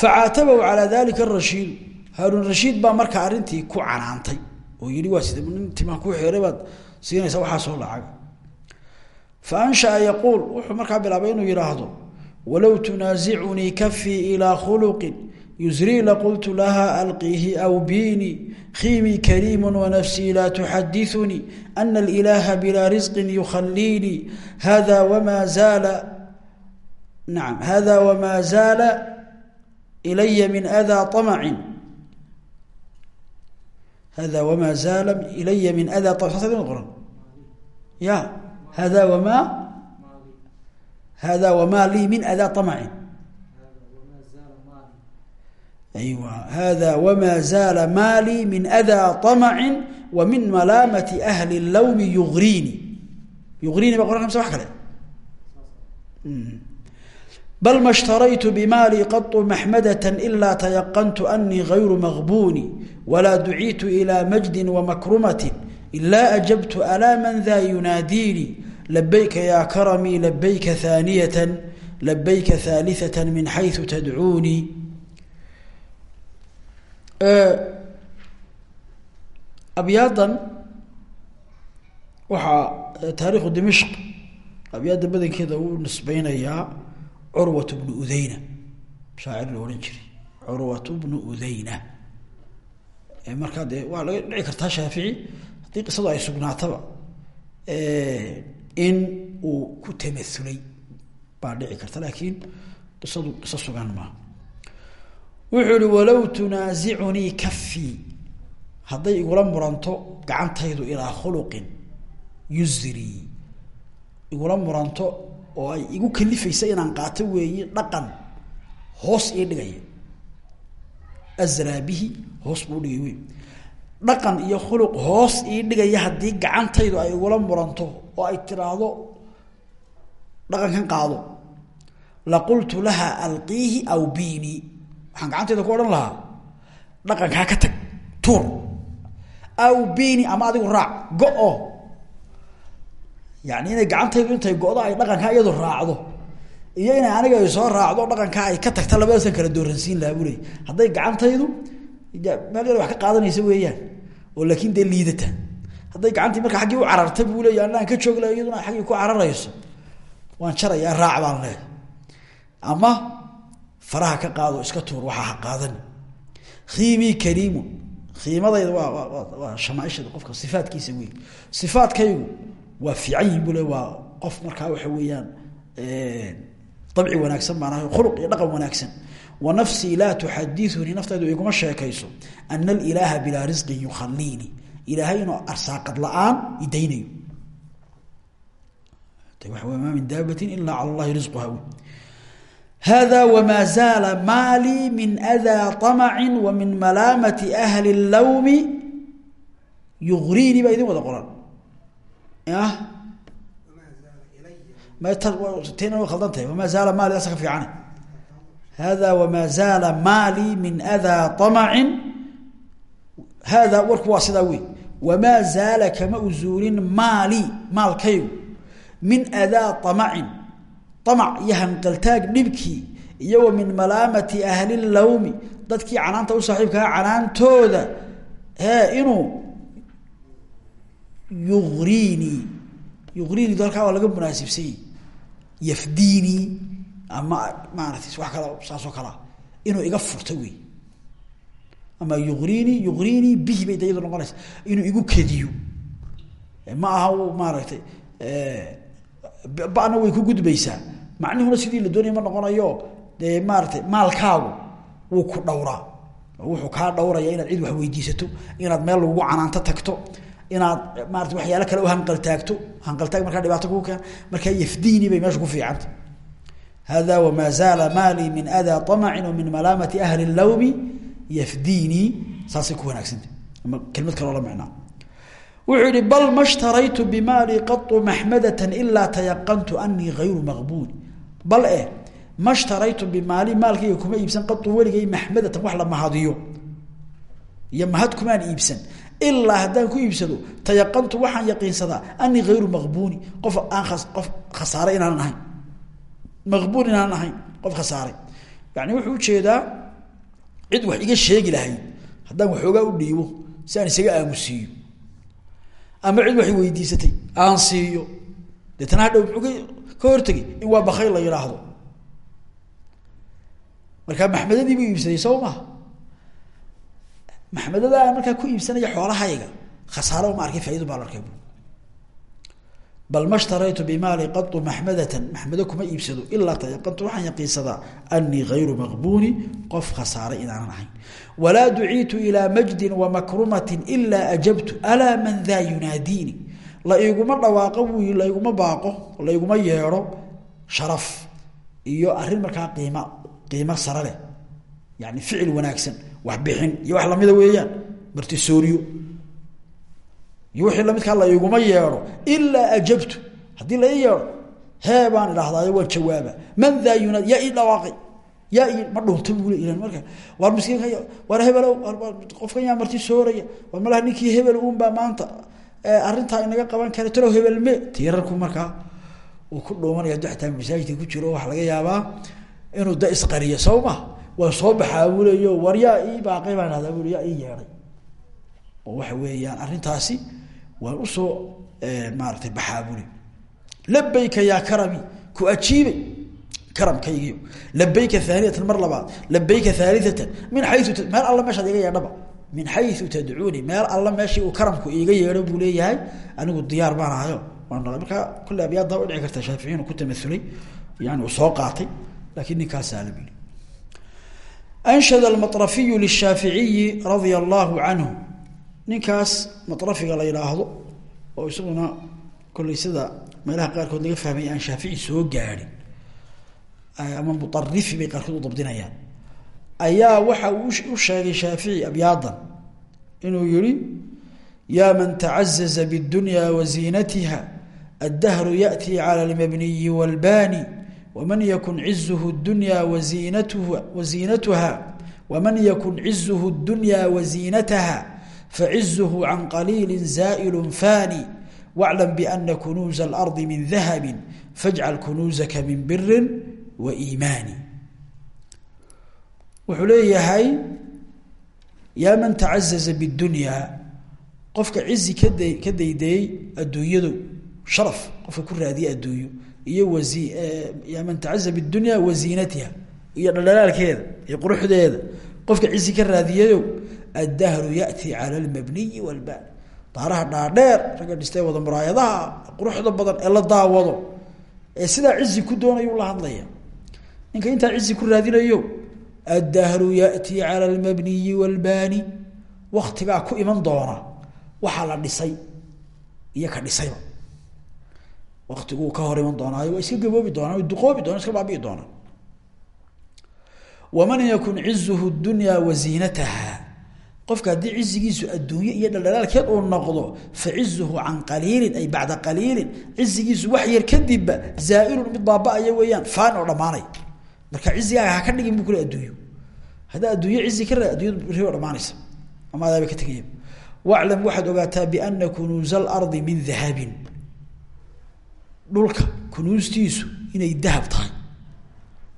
facaatabahu calaa dalika arashiid haaruun rashiid baa markaa arrintii ku canaantay oo yihi waa sida nin timaa ku xeeray baad siinaysaa waxaasoo lacaga fa anshaa yaquul wuxuu markaa bilaabay inuu yidhaahdo walow tunaasicunii kafii ilaa khuluqin yusrii laqultu laha alqiihi aw biini khiimii kariimu wanafsii laa tuxadiثunii ana alilaaha bilaa risqin yukhaliinii hada wamaa zaala nacam hada wamaa zaala ilaya min adaa amacin hada wamaa zaala ilaya min adaa qoran ya hada wamaa hada wamaa lii min adaa amacin aywa hada wamaa zaala maalii min adaa amacin wa min malaamati ahli lawmi yuriini yuriini ba qoran kamse wax kale bal ma shtaraytu bimaalii qau maxmadata ilaa tayaqantu anii hayru maqbuuni walaa duciitu ilaa majdin wamakrumati ilaa ajabtu alaa man daa yunaadiinii labayka yaa karamii labayka aaniyatan labayka aaliatan min xayu tadcuunii abyaadan waxaa taariikhu dimishq abyaadda badankeeda uu nisbeynayaa curwat bnu udeyna shaacir la odhan jiray. Curwat bnu udeyna markaa dee waa laga dhici kartaa shaafici. Haddii qisadu ay sugnaataba in uu ku tamaulay baa dhici karta laakiin qisadu qiso sugan maaha wuxuu ihi walow tunaasicunii kafii hadday igula muranto gacantaydu ilaa khuluqin yusrii igula muranto oo ay igu kalifaysa inaan qaato weeye dhaqan hoos ii dhigaya asraa bihi hoos buu dhigay wey dhaqan iyo khuluq hoos ii dhigaya haddii gacantaydu ay igula muranto oo ay tiraahdo dhaqankan qaado. Laqultu laha alqiihi aw biini. Waxaan gacantayda ku odhan lahaa dhaqankaa ka tag tuur. Aw biini ama adigu raac go-o yani inay gacantaydu intay go-do ay dhaqankaa iyadu raacdo. Iyo inay aniga ay soo raacdo dhaqankaa ay ka tagta labadaasan kala dooransiin lahaa buu leey gacantaydu meel yar wax ka qaadanaysa weeyaan oo laakiin dee liidata. Hadday gacantii marka aggii u cararta buu leeya anaan ka joog la iyaduna ku cararayso. Waan jarayaa raac baan leehay ama faraha ka qaado iska tuur waxaa qaadan. Khiimii kariimu khiimadayda waa waa waa qofka sifaadkiisa wey sifaadkaygu waa fiican yihiin buu le waa qof markaa waxa weeyaan dabci wanaagsan baan ahay khuluq iyo dhaqan wanaagsan. Wa nafsii laa tuxadiunii naftaydu iguma sheekayso ana alilaaha bilaa risqin yukhaliinii ilaahay inuu arsaaqad la'aan idaynayo ma min daabatin ila cala llahi risquha wy hada wma zaala maalii min daa طamci wa min malaamati ahli اlawmi yugriinii baa idin wada tena way khaldan tahay. Wama zaala maali ka fiicane hada wma zaala maalii min daa طamci hada warku waa sidaa wey wamaa zaala kama uzuulin maalii maalkaygu. Min adaa amacin amac iyo hanqaltaag dhibkii iyo wa min malaamati ahli lawmi. Dadkii canaanta u saaxiibkaa canaantooda. Ee inuu yuriinii yuriinii halkaa waa laga munaasibsanyey yafdiinii ama maarata wax kala saasoo kalea inuu iga furto wey. Ama yuriinii yuriinii bihi bay dayadu noqonaysa inuu igu kediyo. Ma aha maaragtay bana way ku gudbaysaa. Macnuhuna sidii la doonaya ma noqonayo. Dee maaratay maalkaagu wuu ku dhowraa. Wuxuu kaa dhowraya inaad cid wax weydiisato inaad meel lagugu canaanto tagto inaad maarata waxyaalo kale u hanqaltaagto hanqaltaag markaa dhibaato kuu keen markaa yafdiini bay meesha ku fiicanta hada wma zaala maalii min adaa amacin min malaamati ahli lawmi yafdiinii saasay ku wanaagsanta ama kelmad kaloo la micnaa. Wuxuu yihi bal ma shtaraytu bimaali qau maxmadata ilaa tayaqantu anii ayru maqbuuli bal eh ma shtaraytu bimaali maalkayga kuma iibsan qau weligay maxmadatan wax la mahadiyo. Iyo mahad iibsan ilaa haddaan ku iibsado tayaqantu waxaan yaqiinsadaa anii ayru maqbuuni qof aan qof khasaare inaanan ahayn. Maqbuun inaanan ahayn qof khasaaray yani wuxuu u jeedaa cid wax iga sheegi lahayd haddaan waxoogaa u dhiibo si aan isaga aamusiiyo ama cid waxay weydiisatay aan siiyo. Deetana hadhow muxuu ka hortegay in waa bakayl la yidhaahdo markaa maxmedadii buu iibsaday soo maha maxmedada aan markaa ku iibsanaya xoolahayga khasaaro uma arkay faido baa la arkay bal ma shtaraytu bimaali qau maxmadatan maxmedo kuma iibsado ilaa tayaqantu waxaan yaqiinsadaa anii ayru maqbuuni qof khasaaray inaanan ahayn. Walaa duciitu ilaa majdin wamakrumatin ilaa ajabtu alaa man daa yunaadiini. La iguma dhawaaqo wy la iguma baaqo la iguma yeedho sharaf iyo arrin markaa qiima qiimo sare leh yani ficil wanaagsan waxbixin iyo wax lamida weeyaan. Martisooriyo iyo wixii lamidkaa la iguma yeedho ilaa ajabtu. Haddii la ii yeedho hee baan idhahdaayo jawaaba. Man daa yunaad yaa ii dhawaaqay. Yaa ii ma dhunta buule ilan marka waar miskiinka waar hebelow qofkan yaa marti sooraya war malaha ninkii hebel uunbaa maanta arrintaa inaga qaban kara talow hebelme tiirarku markaa uu ku dhuumanaya xataa masaajidka ku jiro waxaa laga yaabaa inuu da isqariyo soo waan soo baxaa buleyo war yaa ii baaqay baan idhahdaa bule yaa ii yeedhay. Oo waxa weeyaan arrintaasi waan u soo maaratay baxaabuli labayka yaa karami ku ajiibay karamkaygiio labayka aaniyatan mar labaad. Labayka aaliatan min xayu meel alla meeshaad iga yeedhaba. Min xayu tadcuuni meel alla meeshii uu karamku iiga yeedho buu anigu diyaar baan ahayo. Markaa kulle abyaadda udhici karta shaaficiin ku tamaulay yani soo qaatay laakiin ninkaasaa la anshad almaطrafiyu lishaaficiyi radia allahu canhu ninkaas maطrafiga la yidhaahdo oo isaguna kolley sida meelaha qaarkood laga fahmay aan shaafici soo gaadhin ama muarifi bay qaarkood u dabdinayaan ayaa waxa uu u sheegay shaafici abyaadan inuu yihi yaa man tacazaza bاdunya waziinatiha addahru yaأti calى اlmabniyi wاlbani wman yakun cizuhu اdunya waziinatuha waziinatuha wman yakun cizuhu اdunya waziinataha facizuhu can qaliili zaa'il fani wاclam bأna kunuuza اlarضi min dahabi fajcal kunuuzaka min biri wa iimaani wuxuu leeyahay yaa man tacazaza bاdunya qofka cizi kada ka daydeeyey adduunyadu sharaf qofka ku raadiye adduunyo iyo man tacaza bidunya waziinatiha iyo dhadhalaalkeeda iyo quruxdeeda. Qofka cisi ka raadiyayo addahru yati cala lmabniyi walbani daaraha dhaadheer ragga dhistee wada muraayadaha quruxda badan ee la daawado ee sidaa cizi ku doonayu la hadlaya. Ninka intaa cizi ku raadinayo addahru yati cala lmabniyi walbani waktigaa ku iman doona. Dhisay iyo ka dhisayba waktiguu ka hor iman doonaayo waa iska gaboobi doonaan way duqoobi doonaan iska baabi'i doonaan waman yakun cizuhu dunya waziinataha qofka haddii cizigiisu adduunye iyo dhaldhalaalkeed uu noqdo fa cizuhu can qaliilin ay bacda qaliilin. Cizigiisu wax yar kadibba zaailun mid baaba-aya weeyaan faan oo dhamaanay marka cizigaaga haka dhigin bu kule adduunyo haddaa adduunye cizi ka raa addunyadu ri dhamaanaysa ama adaaba ka tegaya waclam waxaad ogaataa biana kunuuza alardi min dahabin dhulka kunuustiisu inay dahab tahay.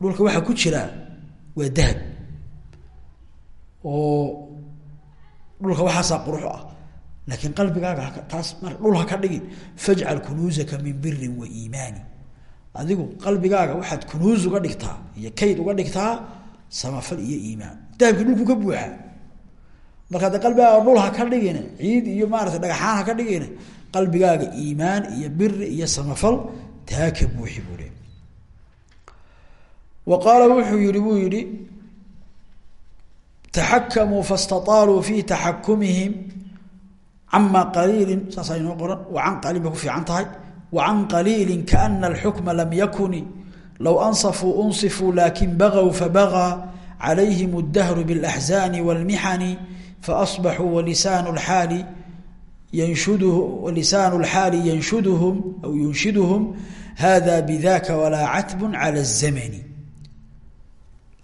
Dhulka waxaa ku jiraa waa dahab. Oo dhulka waxaasaa qurux ah. Laakiin qalbigaaga taas mar dhul ha ka dhigin fajcal kunuuzaka min birin wa iimaani. Adigu qalbigaaga waxaad kunuuz uga dhigtaa iyo kayd uga dhigtaa samafal iyo iimaan. Dahabkii dhulku ka buuxaa marka de qalbigaaga dhul ha ka dhigin ciid iyo maarata dhagaxaan ha ka dhigin qalbigaaga iimaan iyo biri iyo samafal taa ka buuxi buu le wa qaala wuxuu yihi buu yihi taxakamuu fastaaaluu fi taxakumihim cama qaliilin saasaa inoo qoran wa can qaliil bay ku fiican tahay wa can qaliili kaana alxukma lam yakuni low ansafuu unsifuu lakin bagaw fabagaa calayhim اdahru biاlaxzaani wاlmixani faasbaxuu walisaanu اlxaali ynshudh lisaan اlxaali yanshudhum aw yunshiduhum hada bidaka walaa catbu calى الzamani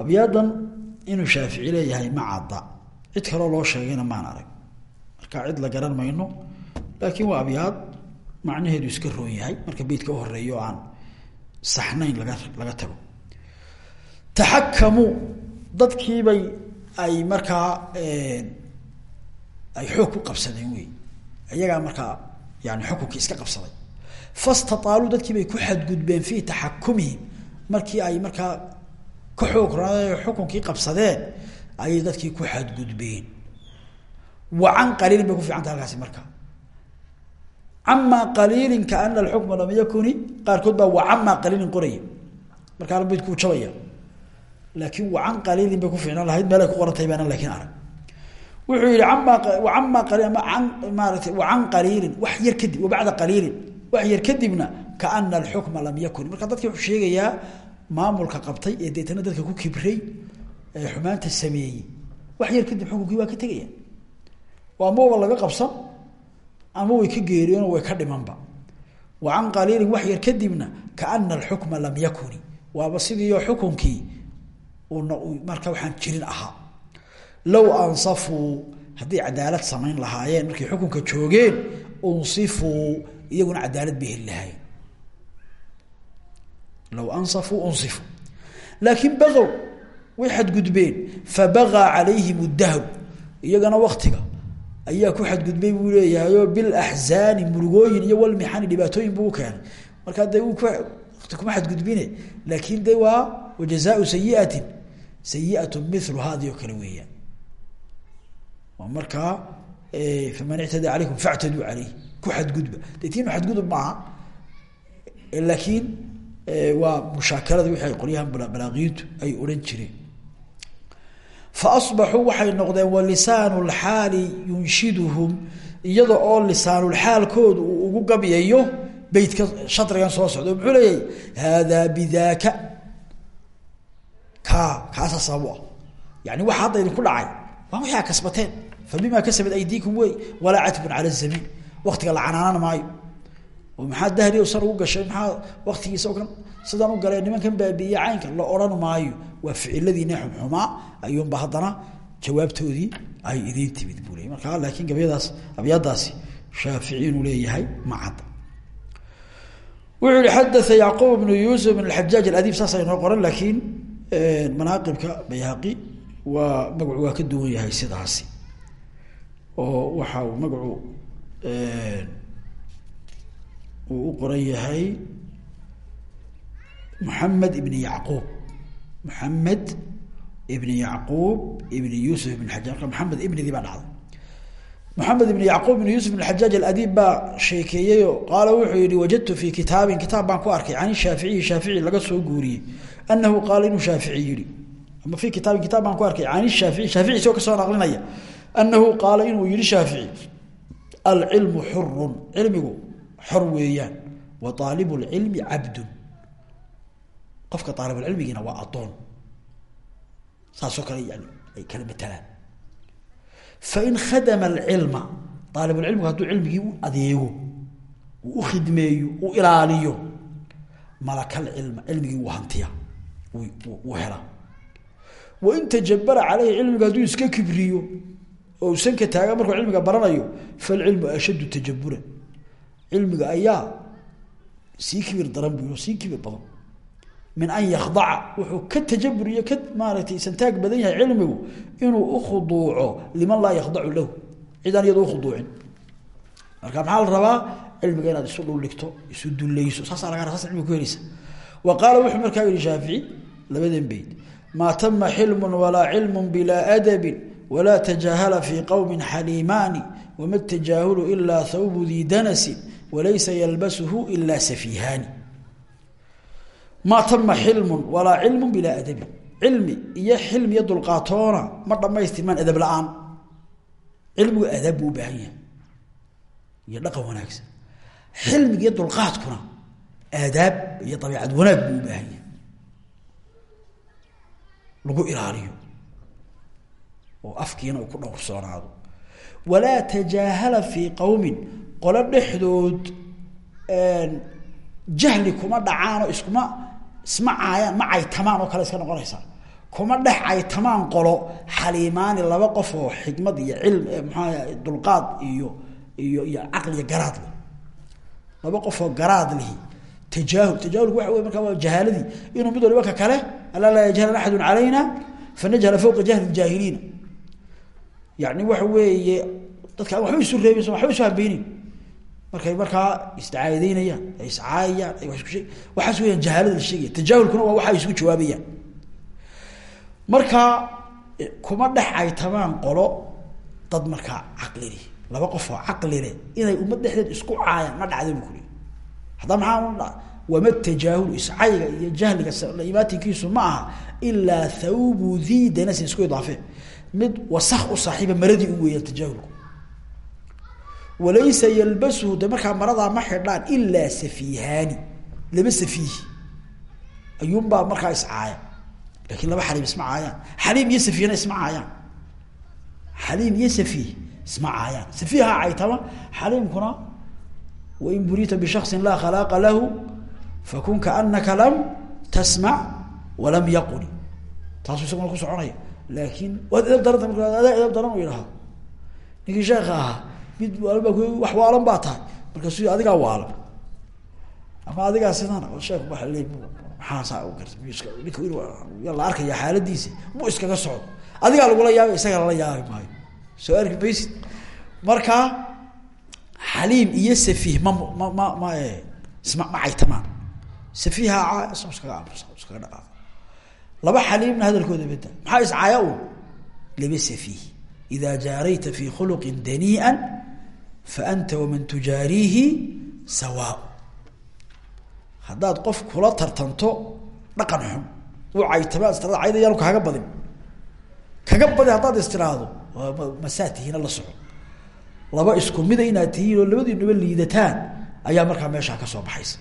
abyaadan inuu shaafici leeyahay ma cadda cid kaloo loo sheegayna maan arag marka cid la garan mayno laakiin waa abyaad macnaheedu iska roon yahay marka beytka u horeeyo aan saxnayn laga laga tago taxakamuu dadkiibay ay markaa ay xoog ku qabsadeen wey iyagaa markaa yani xukunkii iska qabsaday. Fastataaluu dadkii bay ku xadgudbeen fii taxakumihim. Markii ay markaa ka xoog raadeen xukunkii qabsadeen ayay dadkii ku xadgudbeen. Wa can qaliilin bay ku fiicanta halkaasi markaa. Camaa qaliilin kaana alxukma lam yakuni qaarkood baa wa camaa qaliilin qoraya. Markaana baydkuu jabaya. Laakiin wa can qaliilin bay ku fiicnaan lahayd meel ay ku qorantahay baana laakiin arag wuxuu yihi ama maarata wa can qaliilin wax yar kadib bacda qaliilin wax yar kadibna kaana alxukma lam yakun. Marka dadki wuxuu sheegayaa maamulka qabtay ee deetana dadka ku kibray ee xumaanta sameeyey. Wax yar kadib xukunkii waa ka tegaya oo ama wa laga qabsan ama way ka geeriyoon way ka dhimanba. Wa can qaliilin wax yar kadibna kaana alxukma lam yakuni. Waaba sidiioo xukunkii marka waxaan jirin ahaa low ansafuu hadday cadaalad samayn lahaayeen markay xukunka joogeen unsifuu iyaguna cadaalad bay heli lahaayeen. Low ansafuu unsifuu laakiin bagow way xadgudbeen. Fabagaa calayhim dahru iyagana waktiga ayaa ku xadgudbay buu leeyahayoo bilaxzaani murugooyin iyo walmixani dhibaatooyin buu u keenay. Markaa dee wati kuma xadgudbine. Laakiin de waa wajazaau sayiatin. Sayiatu milu haadi oo kale weeyaan markaa faman ictada calaykum factaduu caleyh ku xadgudba. De tiinu xadgudub maaha laakiin waa mushaakalada wixii ay qolyahan balaaqiintu ay odhan jireen. Fa asbaxuu waxay noqdeen walisaanu lxaali yunshiduhum. Iyada oo lisaanulxaalkooda uu ugu gabyayo beytka shadrigan soo socda muxuu leeyahay haadaa bidaaka. Ka kaasaa yani waxa hadda idinku dhacay waa a kasbateen fa bimaa kasabat aydiikum wey walaa catbun cala zamiin waktiga la canaanan maayo oo maxaa dahri san ugu gashay maxaa waktigiisa kan sidaan u galee nimankan baabiiye caynka la odhan maayo waa ficiladiina xumxumaa ayuunba haddana jawaabtoodii ay idiin timid buu leeyay markaa laakiin gabyadaas abyaadaasi shaafici inuu leeyahay ma cadda wuxuu yihi xadaa yacquub bnu yuusuf bn xajaaj aladiib saasa inoo qoran laakiin manaaqibka bayhaqi waa magacu oo waxa uu magacu uu u qoran yahay muxamed ibn yacquub. Muxamed ibn yacquub ibn yuusuf ibn xajaaj marka ibnidii baa dhacday. Maxamed ibn yacquub ibn yuusuf ibn xajaaj aladiib baa sheekeeyeyo. Qaala wuxuu yihi wajadtu fi kitaabin kitaab baan ku arkay can shaaficiyi shaafici laga soo guuriyey. Anahu qaala inuu shaafici yihi ama fi kitaabin kitaab baan ku arkay can shaafici anahu qaala inuu yihi shaafici alcilmu xurun cilmigu xor weeyaan wa aalibu lcilmi cabdun qofka aalibulcilmigiina waa adoon saasoo kale yani ay kala matalaan fain khadama alcilma aalibulcilmigu hadduu cilmigii u adeego uu u khidmeeyo u ilaaliyo malakalcilma cilmigii wuu hantiya wuu helaa oo sanka taaga markuu cilmiga baranayo falcilmu ashaddu tajabura cilmiga ayaa sii kibir daran bu sii kibir badan. Min an yakdaca wuxuu ka tajabur ka maaragtay santaag badan yahay cilmigu inuu ukhuduuco liman laa yakdacu lahu. Cidaan iyado ukhuduucin marka maxaa la rabaa? Cilmiga inaad isu dhuldhigto isu dulleyso. Saasaa laga raa sas cilmiga ku helaysa wa qaala wuxuu markaa yihi shaafici labadan beyd maa tama xilmun walaa cilmun bilaa adabin walaa tajaahala fii qowmin xaliimaani wama tajaahulu ilaa thawbu dii danasin walaysa yalbasuhu ilaa safiihaani. Maa tama xilmun walaa cilmu bilaa adabin cilmi iyo xilmi iyo dulqaatoona ma dhamaystirmaan adab la'aan. Cilmigu adab buu u baahan yahay. Iyo dhaqan wanaagsan. Xilmiga iyo dulqaadkuna aadaab iyo dabiicad wanaag buu u baahan yahay. Lagu ilaaliyo oo afkiina uu ku dhowrsoonaado. Walaa tajaahala fii qowmin qolo dhexdood jahli kuma dhacaanoo iskuma isma caayaan ma caytamaan oo kale iska noqonaysaa kuma dhex caytamaan qolo xaliimaani laba qof oo xikmad iyo cilm maxaa dulqaad iyo iyo iyo caqliya garaad leh. Laba qof oo garaad lihi tajaahul tajaahulku waxa wey markaa waa jahaaladii. Inuu mid waliba ka kale alaa laa yajhalan axadu calayna fanajhala fawqa jahli jaahiliina yani waxa weeye dadka an waxba isu reebaysa waxba isu habeyneyn markay markaa isdacaadeynayaan ay iscaayayaan ay wa isku shee waxaas weyaan jahaalada la sheegaya. Tajaahulkuna waa waxa ay isku jawaabayaan markaa kuma dhex caytamaan qolo dad markaa caqlili laba qof oo caqli leh inay ummad dhexdeed isku caayaan ma dhacda bu kuli hadda maxaa wama tajaahulu iscayga iyo jahliga imaatinkiisu ma aha ilaa thawbu dii danasin isku idaafe mid wasak u saaxiiba maradii u weeyaan tajaahulku. Walaysa yalbasuhu de markaa maradaa ma xidhaan ilaa safiihaani laba safiih ayuunbaa markaa iscaaya laakiin laba xaliim isma caayaan. Xaliim iyo safiihna isma xaliim iyo safiih isma caayaan. Safiiha caytama xaliimkuna wain burita bishaksin laa khalaaqa lahu fakun kaanaka lam tasmac walam yaquli taasuu isaguna ku soconaya laakiin waad edab daranta marka adaa edab daran u yidhaahdo. Ninkii sheeka ahaa mid waalba wax waalan baa tahay. Markaasu adigaa waalan ama adigaa sidan sheek waa le maxaasaa u garta ninka yaa la arkaya xaaladiisa mu iskaga socdo. Adigaa lagula yaabay isaga lala yaabi maayo. Soo arki maysid? Marka xaliim iyo safiih ma ma ma ma isma ma caytamaan. Safiiha isna iskaga iskaga dhaqaaqa laba xaliimna hadalkooda beda maxaa iscaaya un laba safiih ida jaarayta fi khuluqin danii'a faanta waman tujaariihi sawaa haddaad qof kula tartanto dhaqan xun. U caytama istirada cayda yaanu kaaga badin. Kaga badi haddaad istiraahdo masaa la soco laba isku mida inaad tihiin oo labadiinuba liidataan ayaa markaa meeshaa ka soo baxaysa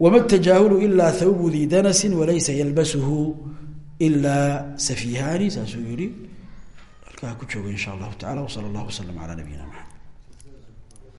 wama tajaahulu ilaa thawbu dii danasin walaysa yalbasuhu ilaa safihaani saasuu yihi halkaa ku jooga insha allahu tacala wsala allahu wasalam calaa nabiyina maxamed